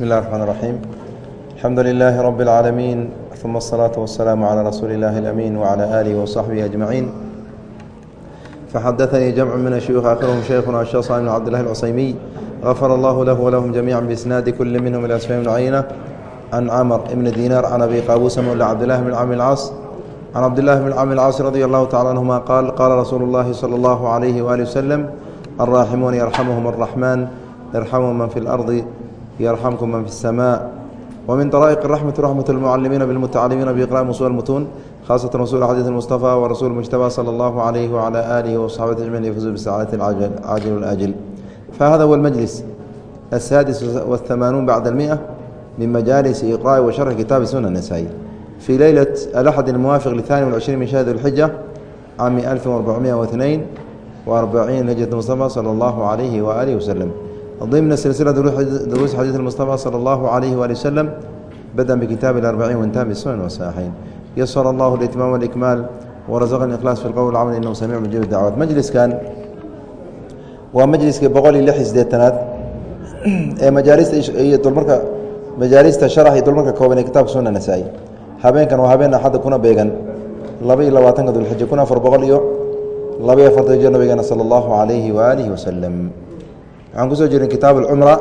بسم الله الرحمن الرحيم الحمد لله رب العالمين ثم الصلاة والسلام على رسول الله الأمين وعلى آله وصحبه أجمعين فحدثني جمع من الشيوخ آخرهم شيخنا الشيخ صالح بن عبد الله العصيمي غفر الله له ولهم جميعا بإسناد كل منهم إلى أسفل بن عيينة عن عمر بن دينار عن أبي قابوس مولى عبد الله بن عم العاص عن عبد الله بن عم العاص رضي الله تعالى عنهما قال قال رسول الله صلى الله عليه وآله وسلم الراحمون يرحمهم الرحمن يرحمهم من في الأرض يرحمكم من في السماء ومن طرائق الرحمة رحمة المعلمين بالمتعلمين بإقراء مصول المتون خاصة رسول حديث المصطفى ورسول المجتبى صلى الله عليه وعلى آله وصحبه أجمعين يفوزوا بالسعادة العاجل عاجل والآجل فهذا هو المجلس السادس والثمانون بعد المئة من مجالس إقراء وشرح كتاب سنة النسائي في ليلة الأحد الموافق للثاني والعشرين من شهر الحجة عام 1442 وأربعين هجرة المصطفى صلى الله عليه وآله وسلم ضمن سلسلة دروس حديث المصطفى صلى الله عليه وآله وسلم بدأ بكتاب الأربعين وانتهى بالسنن والصحيحين يسر الله الإتمام والإكمال ورزقنا الإخلاص في القول والعمل إنه سميع مجيب الدعوات مجلس كان ومجلس بقول لح سديتناد مجالس دولمرka majaalista sharax iyo dulmarka kooban ee kitaabka sunna nasaa-i habeenkan waa habeen axadda kuna beegan laba iyo labaatanka dulxija kun afar boqol iyo laba iyo afartan jir nabigeena waxaan kusoo jirin kitaab alcumra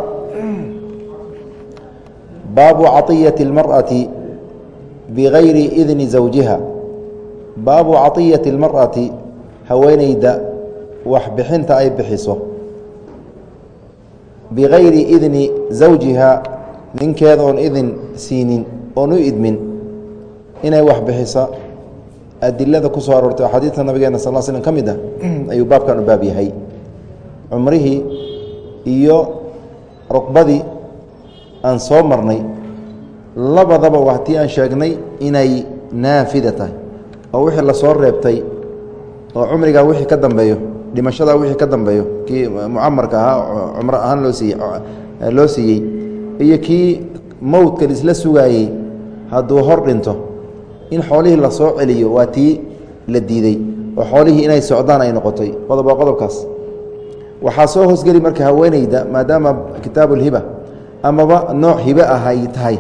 baabu caطiyati اlmarأati bigayri idni zawjiha baabu caطiyati اlmarأati haweeneyda waxbixinta ay bixiso bigayri idni zawjiha ninkeeda oon idin siinin oon u idmin inay wax bixiso adilada ku soo aroortay axaadiidta nabigeena sal l slm ka mid ah ayuu baabkan u baab yahay cumrihii iyo rukbadii aan soo marnay labadaba waxtii aan sheegnay inay naafida tahay oo wixii la soo reebtay oo cumrigaa wixii ka dambeeyo dhimashadaa wixii ka dambeeyo kii mucamarka ahaa cumro ahaan loo siiyey loo siiyey iyo kii mowdka isla sugaayey hadduu hor dhinto in xoolihii la soo celiyo waa tii la diiday oo xoolihii inay socdaan ay noqotay qodob waa qodobkaas waxaa soo hoosgeli marka haweeneyda maadaama kitaabulhiba amaba nooc hibe ah ay tahay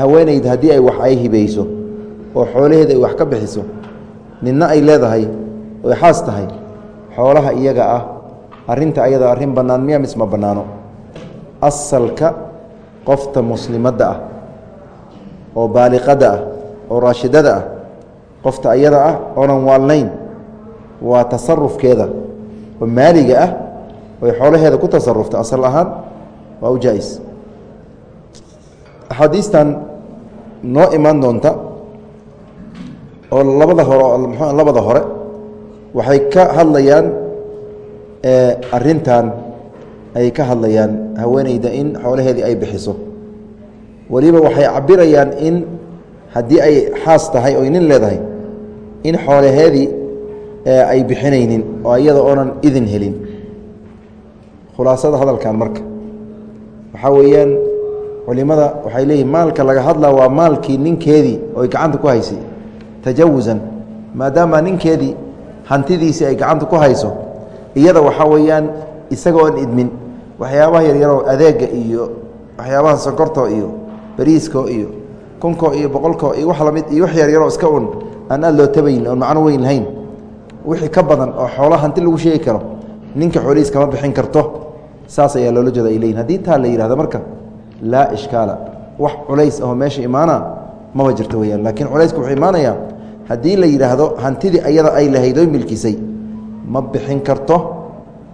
haweeneyda haddii ay wax ay hibeyso oo xoolaheeda ay wax ka bixiso nina ay leedahay oy xaas tahay xoolaha iyaga ah arinta ayada arrin bannaan miya misma bannaano? Asalka qofta muslimadda ah oo baaliqada ah oo raashidada ah qofta ayada ah oonan waalnayn waa tasarufkeeda oo maaliga ah oy xoolaheeda ku tasarufta asal ahaan waa u jaa-is. Axaadiistan noo imaan doonta oo labada hore mxu labada hore waxay ka hadlayaan arintan ay ka hadlayaan haweeneyda in xoolaheedii ay bixiso. Weliba waxay cabirayaan in haddii ay xaas tahay oy nin leedahay in xoolaheedii ay bixinaynin oo iyada oonan idin helin. Khulaasada hadalkan marka. Waxaa weeyaan culimada waxay leeyihiin maalka laga hadlaa waa maalkii ninkeedii oy gacanta ku haysay tajawusan maadaama ninkeedii hantidiisii ay gacanta ku hayso iyada waxaa weeyaan isaga oon idmin. Waxyaabaha yaryaroo adeega iyo waxyaabaha sonkorto iyo bariisko iyo kunko iyo boqolko iyo wax la mid iyo wax yaryaroo iska un aan aad loo tabayn oon macno weyn lahayn wixii ka badan oo xoola hanti lagu sheegi karo ninka xoolihiis kama bixin karto saas ayaa loola jeeda ay leyihin haddii taa la yihahdo marka laa ishkaala. Wax culays ahoo meesha imaana maba jirto weyaan laakiin culayska wuxuu imaanayaa haddii la yidhaahdo hantidii ayada ay lahayd oy milkisay ma bixin karto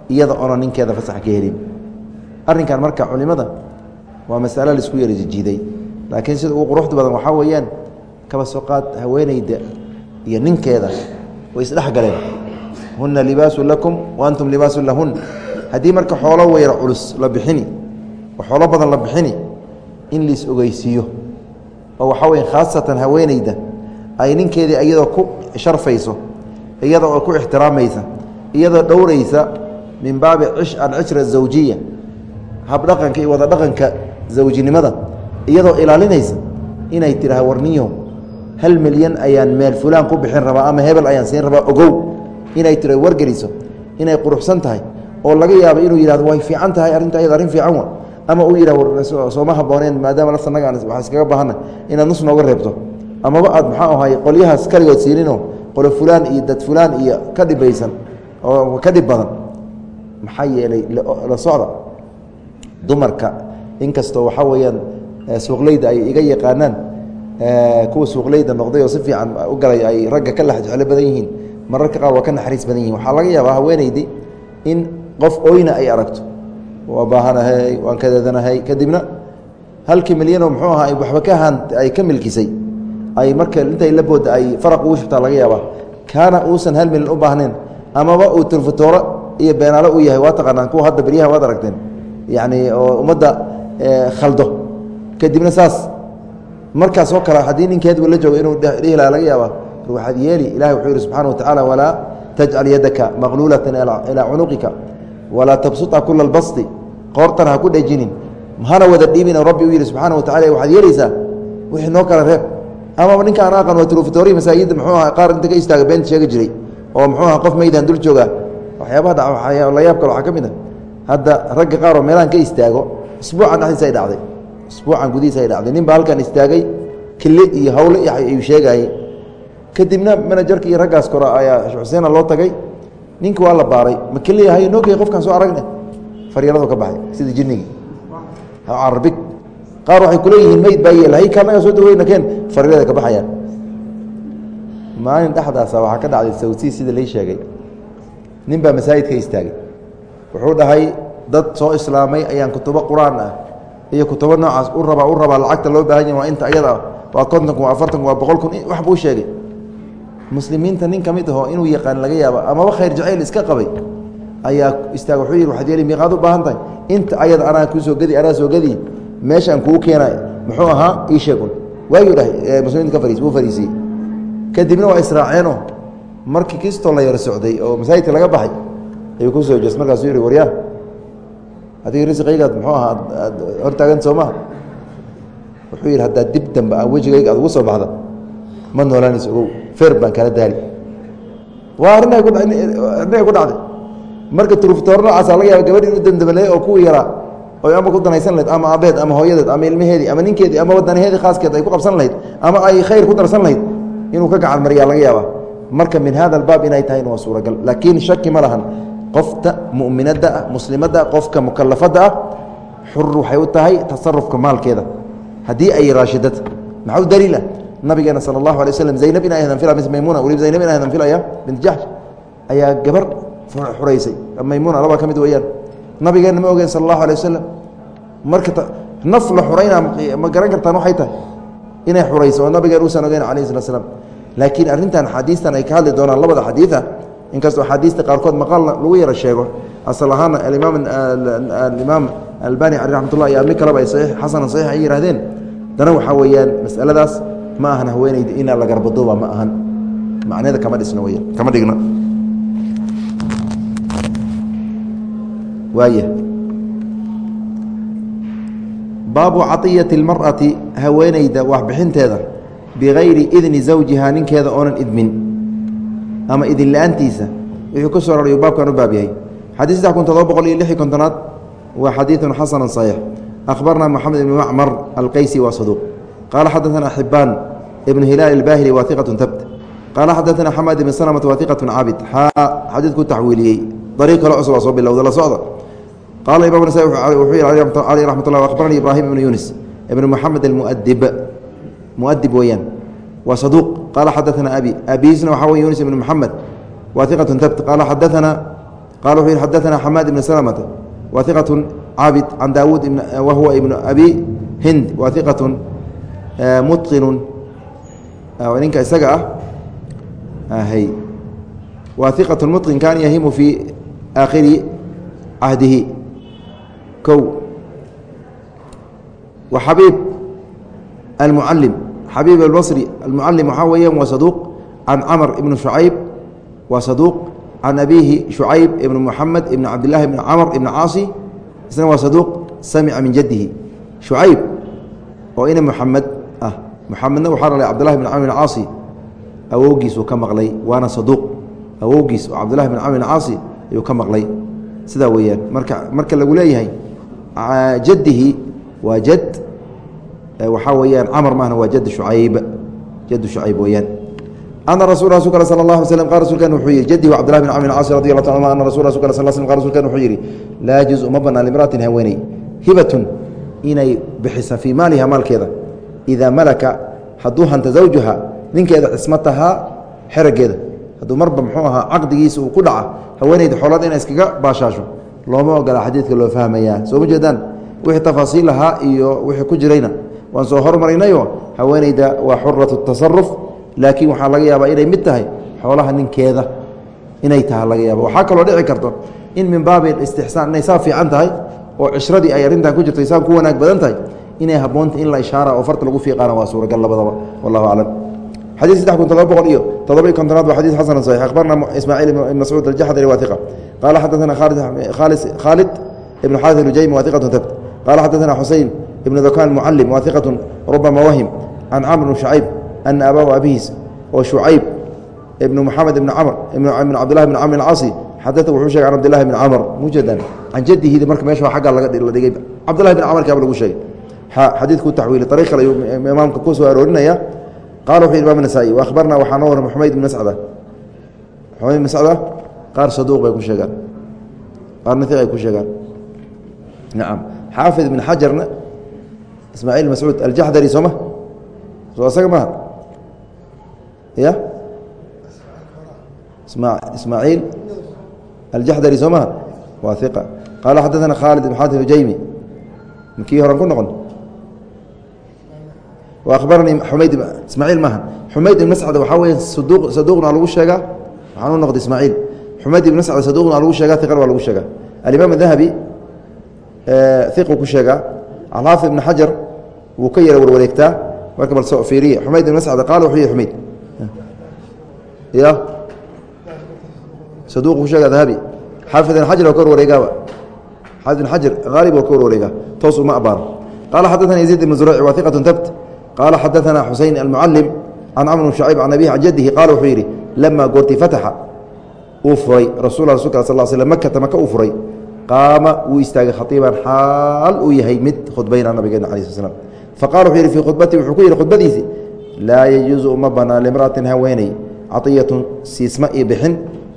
iyada oona ninkeeda fasax ka helin. Arrinkan marka culimada waa masalo la isku yara jijiiday laakiin sida ugu quruxda badan waxaa weeyaan kaba soo qaad haweeneyda iyo ninkeeda way isdhex galeen. Huna libaasun lakum wa antum libaasun lahun. Haddii marka xoolo weyra culus la bixini oo xoolo badan la bixini in lais ogeysiiyo. Oo waxaa weya khaasatan haweeneyda ay ninkeedii iyadoo ku sharfayso iyada oo ku ixtiraamaysa iyadoo dhowraysa min baabi alcishra azawjiya habdhaqanka iyo wada dhaqanka zawjinimada iyadoo ilaalinaysa inay tidhaha warniyo hal milyan ayaan meel fulaan ku bixin rabaa ama hebel ayaan siin rabaa ogow inay tira wargeliso inay quruxsan tahay oo laga yaabo inuu yihahdo way fiican tahay arrinta ayada arrin fiican wa. Ama uu yidhah sooma habooneen maadaama lafta naga waa iskaga baahana inaad nus nooga reebto. Amaba aad maxaa ahay qolyahaas kaligood siininoo qolo fulaan iyo dad fulaan iyo ka dhibaysan oo ka dhib badan. Maxaa yeelay la socda dumarka inkastoo waxaa weeyaan suuqleyda ay iga yaqaanaan kuwa suuqleyda noqday oo si fiican u galay ay ragga ka lax jeclo badan yihiin mararka qaar waa ka naxariis badan yihiin waxaa laga yaabaa haweeneydii in qof oyna ay aragto. Waa baahanahay waan kadeedanahay kadibna halkii milyanoo muxuu ahaa waxba ka haan ay ka milkisay. Ay marka intay la booda ay faraq ugu shubtaa laga yaabaa kaana uusan hal milyan u baahnayn amaba uu turfatooro iyo beenaalo u yahay waa taqaanaan kuwa hadda beryaha waad aragteen. Yacni oo ummadda khaldo. Kadibna saas markaas oo kale haddii ninkeedbu la joogo inuu dhihi laha laga yaaba waxaad yeeli ilahi wuxuu yihi subxana wa tacaala walaa tajcal yadaka maqluulatan ilaa cunuqika walaa tabsuta kula albasti qoortana ha ku dhejinin hana wada dhiibin. Rabbi u yihi subxaana wa tacala waxaad yeelaysaa wixii noo kala reeb. Amaba ninka aqan waa trufatori masaajidda muxuu aha qaar inta ka istaaga beenta sheegi jiray oo muxuu aha qof meydaan dul jooga. Waxyaabaha dha la yaab kale waxaa ka mid a hadda ragga qaar oo meelahan ka istaago isbuucan dhexdiisa ay dhacday isbuucan gudihiisa ay dhacday. Nin baa halkan istaagay kili iyo hawle ayuu sheegayey kadibna manajerka iyo raggaas kore ayaa xuseena loo tagay. Ninka waa la baaray. Ma keliya hay noogey qofkaan soo aragne? Faryaradu ka baxay sida jinnigii. Carabig qaar waxay kuleeyihiin meyd baa yeel hay kanaga soo daweyna keen faryarada ka baxayaan. Maalin dhexdaasa waxaa ka dhacday sawtii sida lay sheegay. Nin baa masaajidka istaagay. Wuxuu dhahay dad soo islaamay ayaan kutubo qur'aan ah iyo kutubo noocaas u rabaa u rabaa lacagta loo baahan yahy waa inta ayada waa konton kun waa afartan kun waa boqol kun wax buu sheegay. Muslimiinta nin ka mid ahoo inuu yaqaan laga yaabo amaba khayr jacayl iska qabay ayaa istaag wuxuu yidhi waxaad yeeli miiqaad u baahan tahay. Inta ayada anaa kuu soo gedi anaa soo gedi meeshaan kuu keena muxuu ahaa? Ii sheegun waayuu dhahay muslimiinta ka fariis wuu fariisiyey. Kadibna waa israaceenoo markii kistoo la yar socday oo masaajidka laga baxay ayuu ku soo jees. Markaasuu yihi waryaa adiga risqaygaad muxuu ahaa aad hortaagan soo maha? Wuxuu yidhi haddaad dib dambe aan wejigayga aad ugu soo baxda ma noolaanayso ogow feer baan kala daali. Waa ku arrinay ku dhacday. Marka turuftoor noocaasa laga yaaba gabadhi inu damdamaleey oo kuwii yaraa oy ama ku danaysan lahayd ama abeed ama hooyadeed ama ilmaheedii ama ninkeedii ama wadanaheedii khaaskeed ay ku qabsan lahayd ama ay khayr ku darsan lahayd inuu ka gacan mariyaa laga yaaba marka min hada albaab inay tahayn waa suuragal laakiin shaki ma lahan qofta muminadda ah muslimadda qofka mukalafadda ah xur waxay u tahay tasarufka maalkeeda. Haddii ay raashidad maxaa u daliila? Nabigeena sala allahu alay waslam zaynab in aydan fila mis maymuna weliba zaynab in aydan filaya bint jaxsh ayaa gabar xuraysay. Maymuna labaa ka mid weeyaan. Nabigeenna ma ogeen sala allahu alay wasalam marka naf la xurayna ma garan kartaan waxay tahay? Inay xurayso oo nabigeen uusan ogeyn alayh slat slam laakiin arrintan xadiistan ay ka hadli doonaan labada xadiida inkastoo axaadiista qaarkood maqaalna lagu yaro sheego asal ahaana alimaam albani cali raxmatullah iyo admi kaleba ay saxiix ay yihahdeen dana waxaa weeyaan masaladaas ma ahan haweeneyda inaa la garbaduuba ma ahan. Macneeda kama dhisno weya kama dhigno. Waaya baabu caiyati اlmarأati haweeneyda waxbixinteeda bikayri idni zawjiha ninkeeda oonan idmin ama idin la-aantiisa wuxuu ku soo rarayu baabkan u baab yahay xadii saddex kun todoba boqol iyo lixi kontonaad waa xadiiثun xasanu صaxiix akhbarna moxamed ibn macmar alqaysi waa saduuq qaala xadaثana xibaan ibn hilaal اlbaahili waa iqaة tabt qaala xadaثana xamaad ibn slmta waa iqaة cabid xaa xadiidku taxwiiliyey dariiq kale cusub aa soo bilowda la socda qaala imam nasa wuxuu yihi ali raxmat ullah akhbaranii ibraahim ibnu yunis ibn moxamed almuadib muadib weeyaan wa saduuq qaala xadaana abi. Abiisna waxaa wey yunis ibn muxamed wa iqatun tabt qaala xadaana qala wuxuu yidhi xadaana xamaad ibn salamata. Wa iqatun caabid can daawuud eh, wa huwa ibnu abi hind. Wa iqatun eh, mutqinun. Ah, ninka isaga ah. Hy wa iqatun mutqin kaana yahimu fii aakhiri cahdihi kow. Wa xabiib almucalim xabiib albصri almucalim waxaa weeyaan waa saduuq can camr ibn shucayb waa saduuq can abihi shucayb ibn muxamed ibn cabdillahi ibn camr ibn caasi isna waa saduuq samica min jadihi shucayb oo ina muxamed ah muxamedna waxaa dhalay cabdillahi bn camr bn caasi awowgiisuu ka maqlay waana saduuq awowgiis oo cabdillahi bn camr bn caasi ayuu ka maqlay sidaa weeyaan marka marka lagu leeyahay jadihi waa jad waxaa weyaan camr mahna waa jad shucayb. Jad shucayb weyaan ana rasulka al sal اlah alay slm qal rasulkan wuxuu yihi jadihi cabdillah bin camr caas radi allah ta ana sal sl qal rasulkan wuxuu yihi laa yajuز uma banaan limra'atin haweeney. Hibatun inay bixisa fii maaliha maalkeeda. Idaa malaka hadduu hanta zawjuha ninkeeda cismatahaa xerageeda hadduu marba muxuu ahaa caqdigiisa uu ku dhaca haweeneyda xoolada inay iskaga baashaasho. Looma ogola xadiidka loo fahmayaa. Soo ma jeedaan? Wixii tafaasiil lahaa iyo wixii ku jirayna waan soo hormarinayo haweeneyda waa xuratu tasaruf laakiin waxaa laga yaabaa inay mid tahay xoolaha ninkeeda inay taha laga yaaba waxaa kaloo dhici karto in min baabi istixsaan inay saa fiican tahay oo cishradii ay arrintan ku jirto saan ku wanaag badan tahay inay habboonta in la ishaara oo farta lagu fiiqaana waa suuragal labadaba wallahu aclam xadيث سدح kun todoba boqol iyo todoba iyo kontonaad wa xadيث xasan صحيح أخbarna ismاعيل بن مسعوud الجحdري wa ثiqة qala xadaثna khالد بن xاrث الujaymi wa ثiqة tbt qala xadaثna xuseين ibn dakan mucalim waa iqatun rubama wahim can camr bn shucayb ana abaahu abihiis oo shucayb ibn muxamed ibn camr ibn cabdilahi bn camr alcasi xadata wuxuu shegay can abdilahi bn camr mujadan can jaddihiid marka meesha xagga la dhigay. Cabdilahi bn camr kaaba lagu sheegay. Xadiidku taxwiili ariiq kale ayuu imaamka ku soo aroorinaya. Qaala wuxuu yidhi imam nasaa-i wa akhbarna waxaa noo warram xumayd ibn mascada xumayd ibn mascada qaar saduuq bay ku sheegaan. Qaarna hiq ay ku sheegaan. Nacam xaafid ibn xajarna ismaaciil mascuud aljaxdari sooma soo isaga maha ya? Ismaaciil aljaxdari soo maha waa iqa qaala xadaثana khaalid ibn xatim ujaymi kii horan ku noqon? Abaranii umayd ismaaciil maaha xumayd ibn mascad waxaa weya saduuqna lagu sheegaa. Waxaan u noqday ismaaciil xumayd ibn mascad saduuqna lagu sheega iqan waa lagu sheegaa. Alimaam dahabi iqu ku sheegaa alxaafid ibn xajar wuu ka yara warwareegtaa marka bal fiiriye xumayd ibn mascad qaala wuxuu yihi xumayd ya saduuq ku sheega dahabi xaafid ibn xajar waa ka warwareegaaba xaafid ibn xajar haalib waa ka warwareegaa toos uma abaano qaala xadaثana yaziid ibn zurayc waa tabt qaala xadaثana xuseyn almucalim can camr bn shacayb can abihi can jadihi qaala wuxuu yidhi lama goorti fataxa uu furay rasul rasulka sal sl makata maka uu furay qaama wuu istaagay khaiiban xaal uu yahay mid khudbayna nabigeena ala sl slam faqala wuxuu yidhi fii khudbatii wuxuu ku yidhi khudbadiisi laa yajuusu uma banaa limra'atin haweeney caطiyatun siisma iyo bixin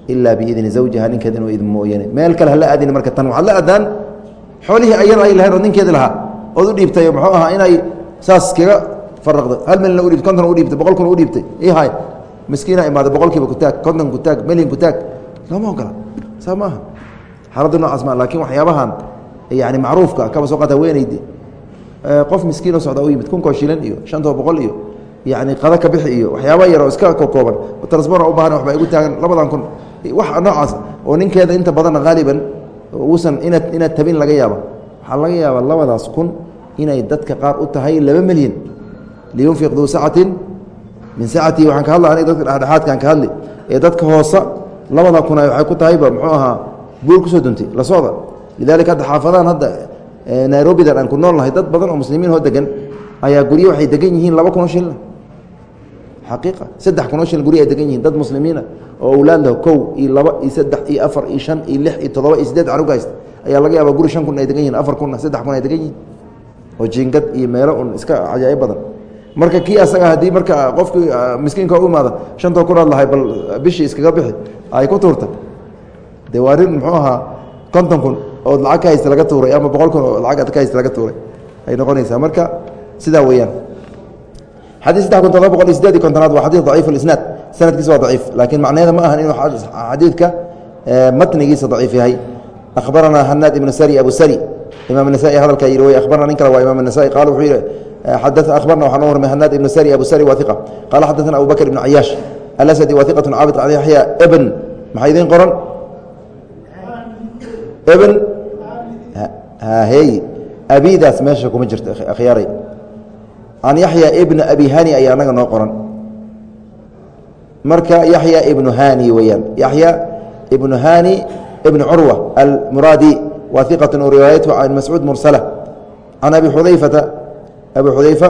ilaa biidni zawjiha ninkeed inuu idin mooyane. Meel kale hala aadin marka tan waxaad la aadaan xoolihii ayada ay lahayn oo ninkeedi lahaa ood u dhiibtay muxuu ahaa inay saas kaga faraqdo. Hal milyan udhiibtay konton udhiibtay boqol kun udhiibtay ihay miskiina imaada boqolkiiba kutaag konton kutaag milyan kutaag looma ogola saa maaha xaaladda noocaas ma laakiin waxyaabahan yani macruufka kaba soo qaata haweeneydi qof miskiinoo socda u yimid kunkoo shilan iyo shantoo boqol iyo yani qada ka bixi iyo waxyaaba yaroo iska kokooban transbora u baahan waxba igu taagan labadan kun. Wax noocaas oo ninkeeda inta badanna haaliban uusan inaad inaad tabin laga yaaba. Waxaa laga yaabaa labadaas kun inay dadka qaar u tahay laba milyan. Liyunfiq duu sacatin min sacatii waxaan ka hadla aniga dadka dhexdhexaadkaan ka hadli. Ee dadka hoosa labada kun waxay ku tahayba muxuu ahaa buur ku soo duntay. La socda. Lidalika hadda xaafadahan hadda nairobidan aan ku nool nahay dad badan oo muslimiin oo degan ayaa guryo waxay degan yihiin laba kunoo shilna xaqiiqa saddex kunoo shilna guryo ay degan yihiin. Dad muslimiina oo awlaad lah kow iyo laba iyo saddex iyo afar iyo shan iyo lix iyo toddoba iyo sideed canug haysta ayaa laga yaabaa guri shan kun ay degan yihiin afar kunna saddex kun ay degan yihiin oo jiingad iyo meelo un iska cajaa'ib badan. Marka kii asaga haddii marka qofkii miskiinka u imaada shantoo kunaad lahay bal bishii iskaga bixi ay ku tuurta dee waa rin muxuu ahaa konton kun ood lacag ka haysta laga tuuray ama boqol kun oo lacag ad ka haysta laga tuuray. Ay noqonaysaa. Marka sidaa weeyaan. Xadii saddex kun todoba boqol iyo sideed iyo kontonaad waa xadii daciif اlisnaad sanadkiisa waa daciif laakiin macnaheeda ma ahan inuu xadiidka matnigiisa daciif yahay. Akhbaranaa hanaad ibnu sari abu sari. Imaam nasa'i hadalkaa yidhi way akhbarna nin kale waa imaam nasa'i qaala wuxuu yidhi akhbarna waxaa noo warmay hanaad ibnu sari abu sari waa iqa qaala xadaثana abu bakr ibnu cayaash. Alasadi waa iqatu caabid yaxya ebn maxaa idiin qoran ebn hey abidaas meesha kuma jirto akhyaaray can yaxya ibna abi hani ayaa anaga noo qoran. Marka yaxya ibnu hani weyaan yaxya ibnu hani ibn curwa almuraadi wa iqat riwaayathu can mascuud mursala. Can abi xudayfata abi xudayfa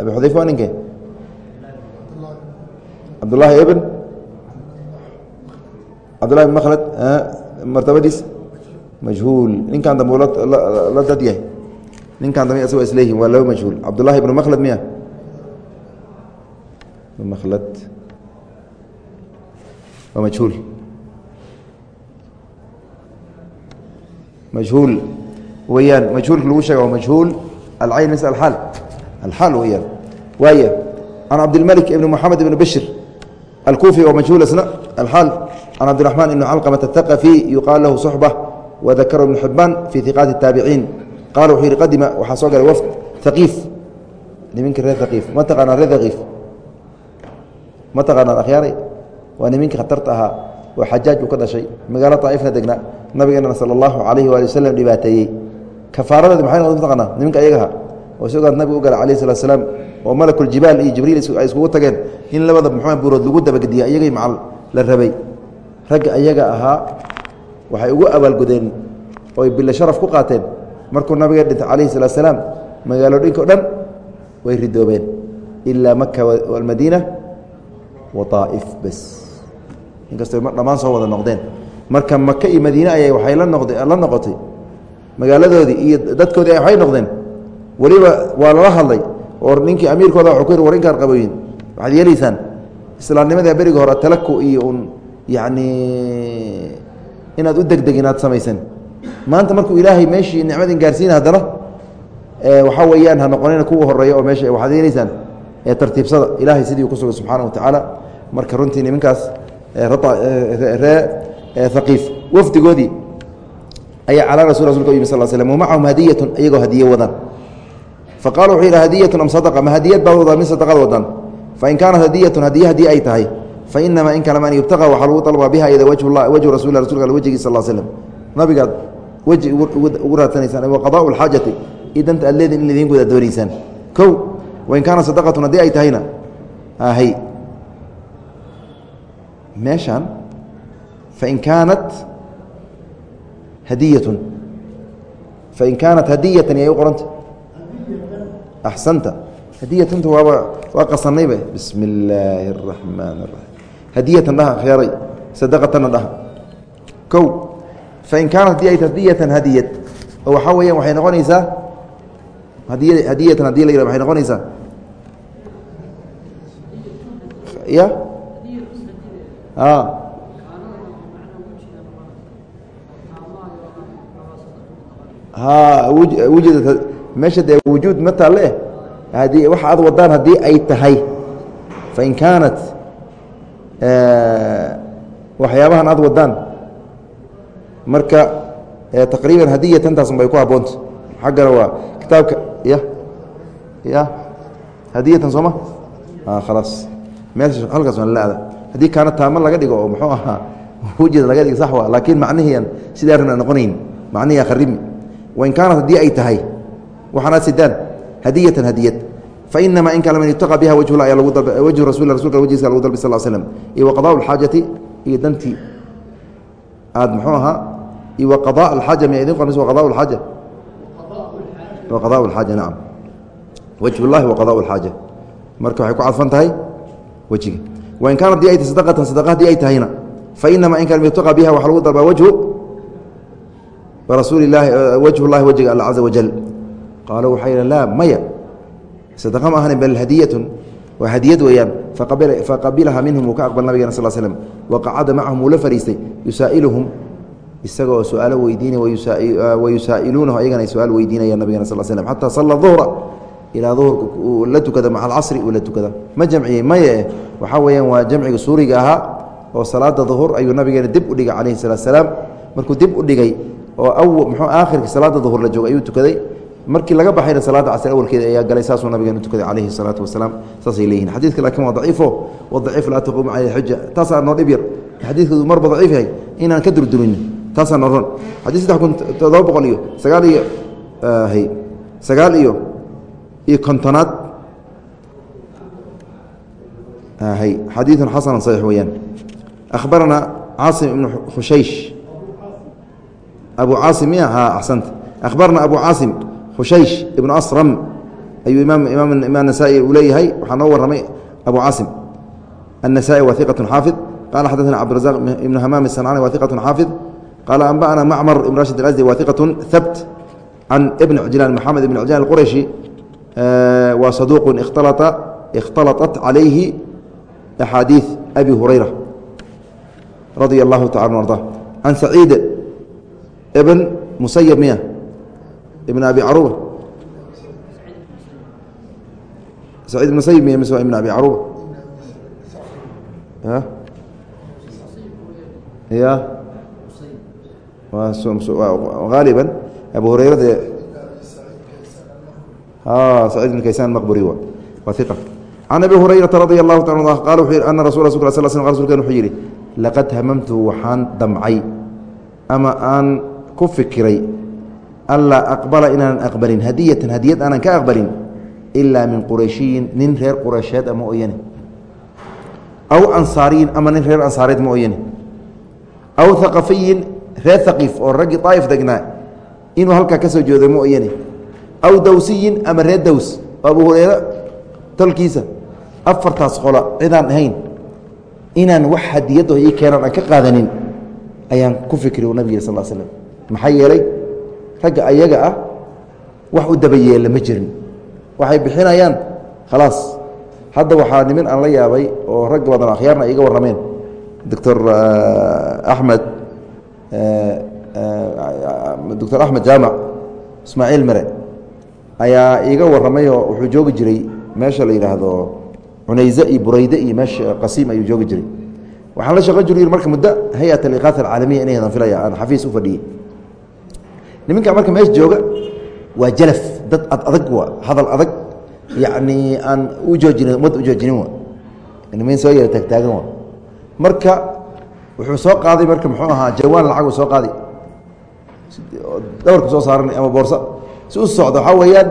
abi xudayfa waa ninke? Cabdullaahi ibn cabdullahi ibn makhlad martabadiis majhuul ninkan dambe la dad yahay ninkan dambe asagoo isleeyihin waa laba majhuul cabdullahi ibnu makhlad miya makhlad waa majhuul majhuul weyaan majhuulka lagu sheega waa majhuul alcayn mis aal alxaal weyaan waaya can cabdilmalik ibni moxamed ibni bashir alkuufi waa majhuul isna alxaal can cabdiraxmaan ibni calqamat athaqafi yuqaal lahu suxba wadakaro ibnu xibaan fii iqaati اtaabiciin qala wuxuu yihi qadima waxaa soo galay wafd haqiif niminka reer haqiif ma taqaanaa reer haqiif ma taqaanaa akhyaaray waa niminka khatarta ahaa oo xajaaj uu ka dhashay magaalo daa'ifna degnaa nabigeenana sala allahu calayhi waali wasalam dhibaateeyey kafaaradeed maxay noqda mataqanaa niminka ayagaha oo isagood nabigu u gala alayh salatu salaam oo malakuljibaal iyo jibriil ay iskugu tageen in labada muxua buurood lagu dabagediya iyagay macal la rabay ragga ayaga ahaa waxay ugu abaalgudeen oy bille sharaf ku qaateen. Markuu nabiga dhintay calayhi salatu salaam magaalooyinka o dhan way ridoobeen. Ilaa maka walmadiina wa aa'if bes inkastoo dhammaan soo wada noqdeen. Marka maka iyo madiine ayay waxay la noqd la noqotay. Magaaladoodii iyo dadkoodii waxay noqdeen. Weliba waa lala hadlay oo ninkii amiirkooda wuxuu ku yidhi war inkaan qabooyin. Waxaad yeelaysaan. Islaamnimada beriga hore talaku iyo un yacni inaad u degdegin aad samaysan. Maanta markuu ilaahay meeshii nicmadin gaarsiina haddana waxaa weeyaan ha noqonina kuwa horreeya oo meesha waxaad yeelaysaan tartiibsada ilaahay sidii ku sugay subxaana wa tacaala. Marka runtii nimankaas ree haqiif wafdigoodii ayaa calaa rasul rasulka yimi sal slm wamacahum hadiyatun iyagoo hadiye wadaan faqala wuxuu yidhi hadiyatun am sadaqa. Ma hadiyad baad wadaan min sadaqad wadaan fain kaanat hadiyatun hadiye haddii ay tahay fainamaa in kalama an yubtaqa waxaa lagu dalbaa biha ida wajhu rasul rasulka wejigii sal slm nabigaad weji ugu raadsanaysaan wa qadaau lxaajati iyo danta in laidiin gudaa doonaysaan kow wain kaanat sadaqatun haddii ay tahayna hay meeshaan fain kaanat hadiyatun. Fain kaanat hadiyatan yay u qoranta? Axsanta hadiyatunta waaba waa qasanayba bismi illaahi اraxmaan اraxiim hadiyatan dhaha khyaray sadaqatanna dhaha. Kow fain kaanat haddii ay hadiyatan hadiyad oo waxaa weeyaan waxay noqonaysaa hadiy hadiyatan haddii la yihah waxay noqonaysaa ya? Wujud meesha dee wujuud ma taale haddii waxa aad wadaan haddii ay tahay. Fain kaanat waxyaabahan aad wadaan. Marka taqriiban hadiyatan taas bay ku haboonta xaggana waa kitaabka ya ya hadiyatan sooma khalaas. Meesha halkaas waan la-da haddii kaana taamo laga dhigo oo muxuu ahaa wujida laga dhigo sax wa laakiin macnihiian aan noqonayn macnihi akharimi wain kaanat haddii ay tahay waxaanaad sidaan hadiyatan hadiyad fainamaa in kale man yutaqa biha wajhu rasul rasulka wajhiisa lagu dalbay sal slam iyo wa qadaa iyo dantii aad muxuu ahaa iyo wa alxaaja miya idin qornaysa wa qadaa alxaaja wa qadaa alxaaja nacam wajhullahi wa qadaa alxaaja marka waxay ku cadfan tahay wejiga wain kaana haddii ay tahay sadaqatan sadaqa haddii ay tahayna fainamaa in kale man yutaqa biha waxaa lagu dalbaa wajhu rasuuli laahi wajh llahi wajhiga alla caza wajal qaalo waxay laa maya sadaqa ma ahani bal hadiyatun waa hadiyad weeyaan faqabilaha minhum uu ka aqbal nabigena sal slm waqacada macahum uu la fariistay yusaa'iluhum isagoo su'aalo weydiinay wayusaa'iluunahu ayagana ay su'aal weydiinayaan nabigena sal slm xataa salla duhra ilaa duhurka uu la tukada maca alcasri uu la tukada ma jamciyey maye waxaa weeyaan waa jamciga suuriga ahaa oo salaada duhur ayuu nabigeena dib u dhigay calayhi salaat markuu dib u dhigay oo muxuu aakhirkii salaada duhur la joogay ayuu tukaday markii laga baxayna salaada casr awalkeeda ayaa galay saasuu nabigeena tukaday calayhi salaatu wasalaam saasay leeyihiin xadiidka laakiin waa daciifo wadaciif laa taquumu caleyh xuja taasaa noo dhib yar. Xadiidkoodu marba daciif yahay inaan ka durdurin. Taasaa noo ron saddex kun todoba boqol iyo sagaal iyo hay sagaal iyo iyo kontonaad. Hay xadiidun xasan saxiix weeyaan. Akhbarana caasim ibnu khushaysh abu caasim miya ha axsanta akhbarna abu caasim khushaysh ibnu asram ayuu imaam imaam imaam nasaa-i uu leeyahay waxaa noo warramay abu caasim النسائي wa ثiqة xاaفظ qala xadثna cبدiرزاq iبن hmام السنcاني wa ثiqة xاaفظ qaala anba'ana macmar ibn rashid alazdi waa iqat habt can ibn cujlaan maxamed ibn cujlaan alqurashi waa saduuqu ikhtalaa ikhtalaطat calayhi axaadiiث abi hurayra radia allahu tacala arda can saciid ibn musayab miya ibn abi caruba saciid ibn musayib miya mise ibn abi caruba ya. Aaliba abu hurayrada sacid bn kaysaan maqburi waa iqa can abi hurayrata radia allahu taala qala wuxuu yihi ana rasul sl sl sl rsulkan wuxuu yidhi laqad hamamtu waxaan damcay ama aan ku fikiray anlaa aqbala inaanan aqbalin hadiyatan hadiyad aanan ka aqbalin ilaa min qurayshiyin nin reer quraysheed a mooyane aw ansaariyin ama nin reer ansaareed mooyane aw haqafiyin reer haqiif oo raggii daa'if degnaa inuu halkaa ka soo jeedo mooyane aw dawsiyin ama reer dows abu hureyre tolkiisa afartaas qola cidaan ahayn inaan wax hadiyadoo ii keenaan aan ka qaadanin ayaan ku fikri u nabig sal slm maxaa yeelay ragga ayaga ah wax u daba yeela ma jirin. Waxay bixinayaan khalaas. Hadda waxaa nimin aan la yaabay oo rag badan akhyaarna iga warrameen. Doctor axmed doctor axmed jaamac ismaaciil mere ayaa iiga warramayoo wuxuu joogi jiray meesha la yidhaahdo cunayze iyo burayde iyo meesha qasiim ayuu joogi jiray. Waxaan la shaqan jir marka muddo hay'at aliqaata alcaalamiya inaydan filaya aan xafiis u fadhiyey niminka marka meesha jooga waa jalaf dad ad adag waa hadal adag. Yacni aan u joojinin ummadda u joojinin wa nimin soo yara taagtaagan wa marka wuxuu soo qaaday marka muxuu ahaa jawaan lacag soo qaaday. Dhawarka soo saaran ama boorsa si u socda waxaa weeyaan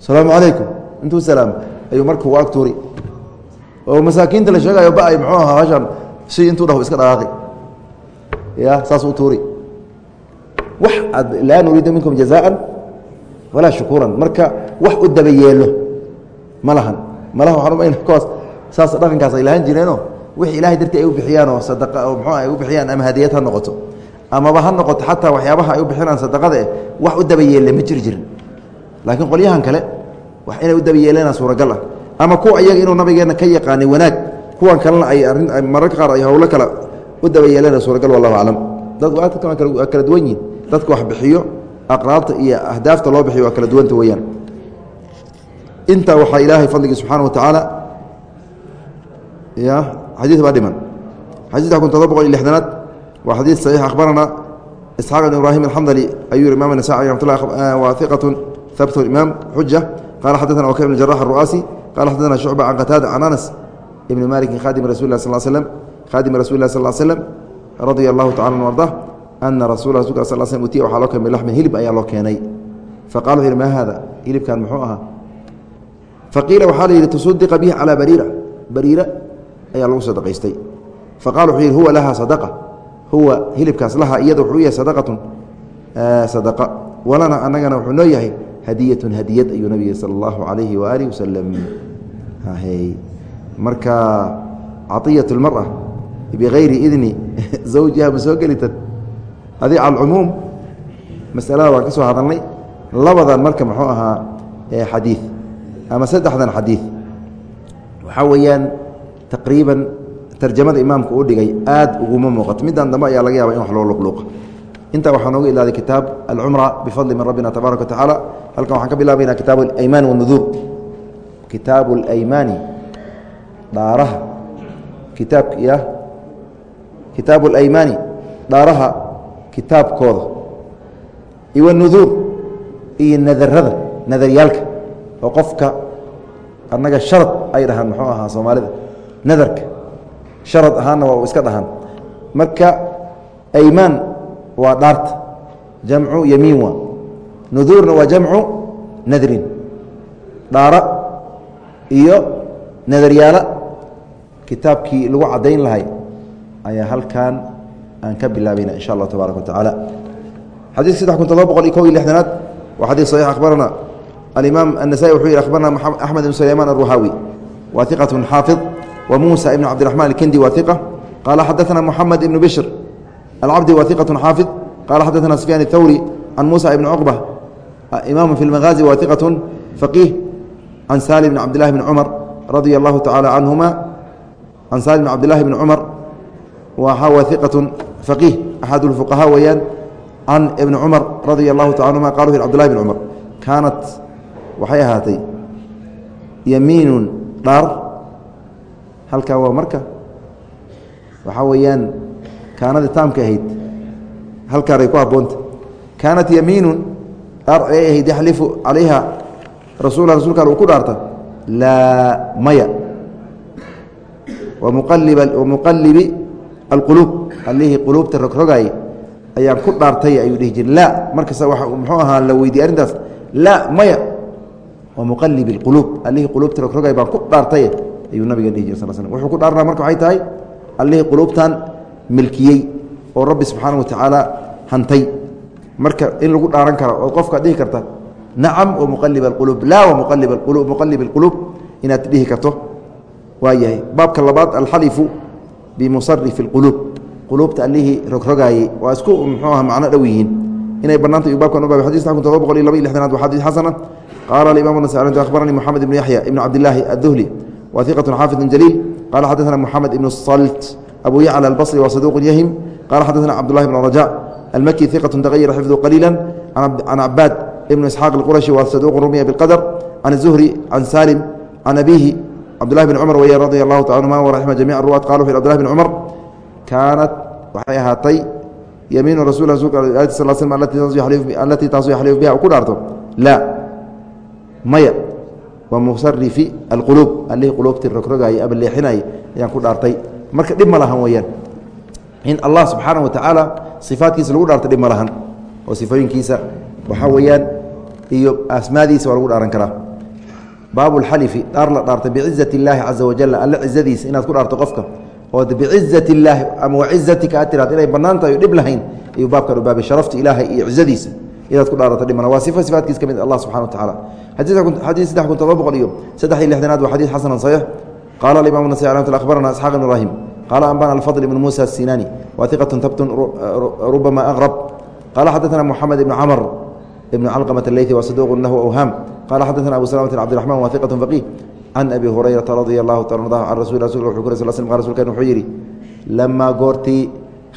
asalaamu calaykum intuu salaam ayuu marka u ag tuuri. Oo masaakiinta la sheegayo ba'ay muxuu ahaa hashan si intuu dhaho iska dhaqaaqi ya saas u tuuri laa nuriidu minkum jazaan walaa shukuuran. Marka wax u daba yeelo ma lahan malaha waxaan umayna koos saas dhaqankaas ay lahaan jireenoo wixii ilahay dartii ay u bixiyaanoo sadaqa oo muxuu ay u bixiyaan ama hadiyad ha noqoto amaba ha noqoto xataa waxyaabaha ay u bixinaan sadaqada eh wax u daba yeelle ma jiri jirin. Laakiin qolyahan kale wax inay u daba yeelena suuragal ah. Ama kuwa iyaga inuu nabigeenna ka yaqaanay wanaag kuwan kalena ay arrin mararka qaar ay howlo kale u daba yeelena suuragal wallahu aclam. Dad dadkan waa kala duwan yihiin dadka wax bixiyo aqraabta iyo ahdaafta loo bixiyo waa kala duwanta weeyaan. Intaa waxaa ilaahay fadligii subxaana wa tacaala ya xadiid baa dhiman. Xadiidka kun todoba boqol iyo lixdanaad waa xadiid saxiix akhbarana isxaaq ibn ibraahim alxamdali ayuu yihi imam nasaci raxmatullah waa iqatun habt imaam xuja qala xadana wakil bn jarax aru'aasi qala xadana shucba can qataada can anas ibni maliki khadimi rasul lah sal slm khadimi rasul lah sal slm radia allahu tacala an arda ana rasul rasulka sal slm utiya waxaa loo keenay laxmin hilib ayaa loo keenay. Faqala wuxu yhi hilibkan muxuu ahaa. Faqiila waxaa la yidhi tusudiqa bihi calaa bariira. Bariira ayaa lagu sadaqaystay. Faqala wuxuu yidhi huwa laha sadaqa. Huwa hilibkaas laha iyada wuxuu yahay sadaqatun sadaqa. Walana annagana wuxuu noo yahay hadiyatun hadiyad ayuu nabiga sala allahu calayhi waaalih wasalam marka caطiyat اlmara bigayri idni zawjiha ma soo gelitan adi cala alcumuum masalada waan ka soo hadalnay labadan marka muxuu ahaa xadiid ama saddexdan xadiid waxaa weeyaan taqriiban tarjamada imaamka uu dhigay aad uguma muuqato. Middan dambe ayaa laga yaaba in wax loo luqluuqa. Intaa waxaa nooga ilaaday kitaab alcumra bifadli min rabbina tabaaraka wa halkan waxaan ka bilaabaynaa kitaabu alaymaan wanuduur kitaabu alaymaani dhaaraha. Kitaabka ya kitaabu alaymaani dhaaraha kitaabkooda iyo wanuduur iyo nadarada nadaryaalka oo qofka annaga sharad ay dhahaan muxuu ahaa soomaalida nadarka sharad ahaanna waa u iska dhahaan. Marka aymaan waa dhaarta jamcu yamiin waa nuduurna waa jamcu nadrin dhaara iyo nadaryaala kitaabkii lagu caddayn lahay ayaa halkan aan ka bilaabayna in sha tabaaraka watacaala xadiidka saddex kun todoba boqol iyo kob iyo lixdanaad waa xadiid saxiix akhbarana. Alimaam annasa'i wuxuu yihi akhbarana axmed ibn sulaymaan aruhaawi wa iqatun xaafid wa muusa ibn cabdiraxmaan alkendi wa iqa qaala xadaana muxamed ibnu bishr alcabdi wa iqatun xaafid. Qaala xadaana sufyaan اthawri can muusa ibni cuqba imaamu fi lmahaazi wa iqatun faqiih. Can saali bn cabdillahi bni cumar radia allahu tacaala canhuma can saali bn cabdillahi bni cumar waxaa waiqatun axad اlfuqahaa weeyaan can ibni cumar radia allahu taala anhuma qala fi cbd lahi bn cumar kaanat waxay ahaatay yamiinun dhaar. Halkaa waa marka waxaa weeyaan kaanadii taamka ahayd. Halkaaray ku habboonta kaanat yamiinun dhaar ayay ahayd yaxlifu calayha rasuula rasulka uu ku dhaarta laa maya. Wamuqalibi alquluub hadlihii quluubta rogrogay ayaan ku dhaartay ayuu dhihi jir laa markasta wa muxuu ahaa la weydiiye arrintaas laa maya. Wa muqalib اlquluub allihii quluubta rogrogay baan ku dhaartay ayuu nabiga dhihi jir sal slm wuxuu ku dhaarnaa marka waxay tahay allihii quluubtan milkiyey oo rabbi subxaana wa tacaala hantay. Marka in lagu dhaaran karo oo qofkaad dhihi karta nacam wamuqalib alquluub laa wamuqalib اlquluub inaad dhihi karto. Waayahay baabka labaad alxalifu bimusarifi اlquluub quluubta allihii rogrogaayey waa isku muxuu aha macno dhow yihiin inay bannaanta yu baabkan u baabay xadis kun todoba boqol iyo laba iyo lixdanaad waa xadiis xasana qaala alimam nasai akhbaranii moxamed ibnu yaxya ibnu cabdillaahi adduhli wa iqatu xaafidun jaliil qala xadaثna moxamed ibnu salt abu yacla albصri wa saduuqun yahim qala xadaثna cabdullahi bn raja almaki iqatu tagayara xifdu qaliila can cabaad ibnu isxaaq اlqurashi wa saduuqun rumiya biاlqadr can الzuhri can salim can abihi cabdullahi bn cumar weya radi allahu taala anhuma waraxima jamic ruwaat qalu fi cbdullahi bn cumar kaanat waxay ahaatay yamiinu rasul alatii taasu yaxlifu biha u ku dhaarto laa maya wa musarifi alquluub allihii quluubtii rogrogaayay ama ayaan ku dhaartay. Marka dhib ma lahan weeyaan. In allah subxaana wa tacaala sifaadkiisa lagu dhaarto dhib ma lahan oo sifooyinkiisa waxaa weeyaan iyo asmaadiisa waa lagu dhaaran karaa baabu lxalifi dhaar la dhaartay bicizati illaahi caza wajal alle cizadiisa inaad ku dhaarto qofka oo bicizati illaahi ama wacizatika aad tiraad inay bannaan tahay o dhib lahayn ayuu baabkan u sharafta ilaahay iyo cizadiisa inaad ku dhaarato dhimana waa sifo sifaadkiis ka mid allah subxana wa tacala xadiis saddex kun todoba boqol iyo saddex iyo lixdanaad waa xadiis xasanan saxiix. Qaala alimaam nasai amt akhbarana isxaaq ibn ibrahim qaala ambana alfadl ibn muusa asinaani wa iqatun tabtun rubama aqrab qaala xadaثna moxamed ibn camr ibn calqamat aleythi wa saduuqun lahu awhaam qala xadaثna abu salamati cabdiraxman wa iqatun faqih can abi hurayrata radia allahu taala can rasul rsulkan wuxuu yidhi lamaa goortii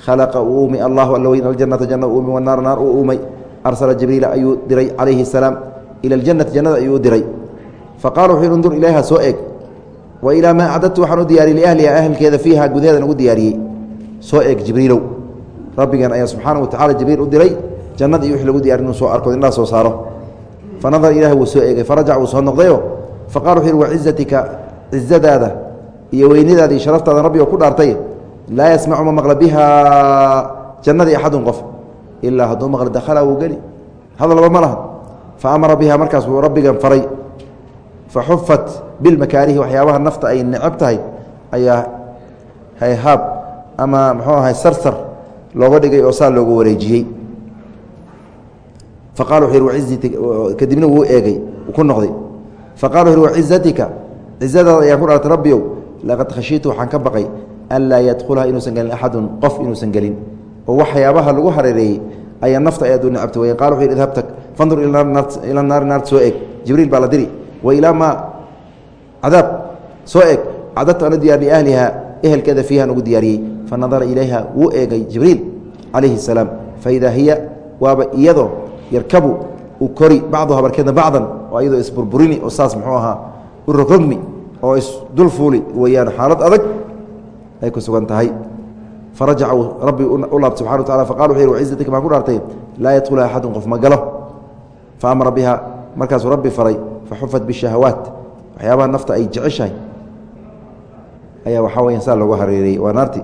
khalaqa uu uumay allahu alla weyn aljannata janna uumi wanaara naar uu uumay arsala jibriila ayuu diray calayhi salaam ila aljannati jannada ayuu u diray faqala wuxuu yhi undur ilayha soo eeg wa ilaa maa acdadtu waxaan u diyaariyey liahliha ahlkeeda fiiha gudaheedan ugu diyaariyey soo eeg jibriilow rabbigan ayaa subxaana wa tacala jibriil u diray jannada iyo wix lagu diyariy inuu soo arko indhaha soo saaro fa nadara ilahi wuu soo eegay. Farajac wuu soo noqdayo faqala wuxuu yhi wacizatika cizadaada iyo weynadaada iyo sharaftaada rabbi oo ku dhaartay laa yasmacu ma maqla biha jannadii axadun qof ilaa hadduu maqla dakhala wuu geli. Hadalba ma laha. Fa amara biha markaas wuu rabbigan faray. Fa xufat bilmakaarihi waxyaabaha nafta ay necab tahay ayaa hayhaab ama muxuu ahay sarsar looga dhigay oo saa loogu wareejiyey kadibna wuu eegay ku noqday faqala wuxu wacizatika cizadaada ayaan ku dhaartay rabbiyow laqad khashiitu waxaan ka baqay anlaa yadkhulaha inuusan gelin axadun qof inuusan gelin oo waxyaabaha lagu hareereeyey ayaa nafta ayaad u necabtay weyan qala wuxu yhi idhabtag fandur ila naari naarta soo eeg jibriil baa la diri wa ilaa maa cadaab soo eeg cadadtu ana diyaar liahliha ehelkeeda fiihan ugu diyaariyey fa ilayha wuu eegay jibriil calayhi salaam faidaa hiya waaba iyadoo yarkabu u kori bacduha barkeedna bacdan oo iyadoo isburburini oo saas muxuu ahaa u rogrogmi oo isdul fuuli weeyaan xaalad adag ay ku sugan tahay. Farajaca rabbi u laabtay subxana wa tacala faqala wuxu yhi wacizatika maan ku dhaartay? Laa yadkhula axadun qof ma galo. Fa amara biha markaasuu rabbi faray fa xufat bishahawaat waxyaabaha nafta ay jeceshahay ayaa waxaa weya saa loogu hareeriyey waa naarti.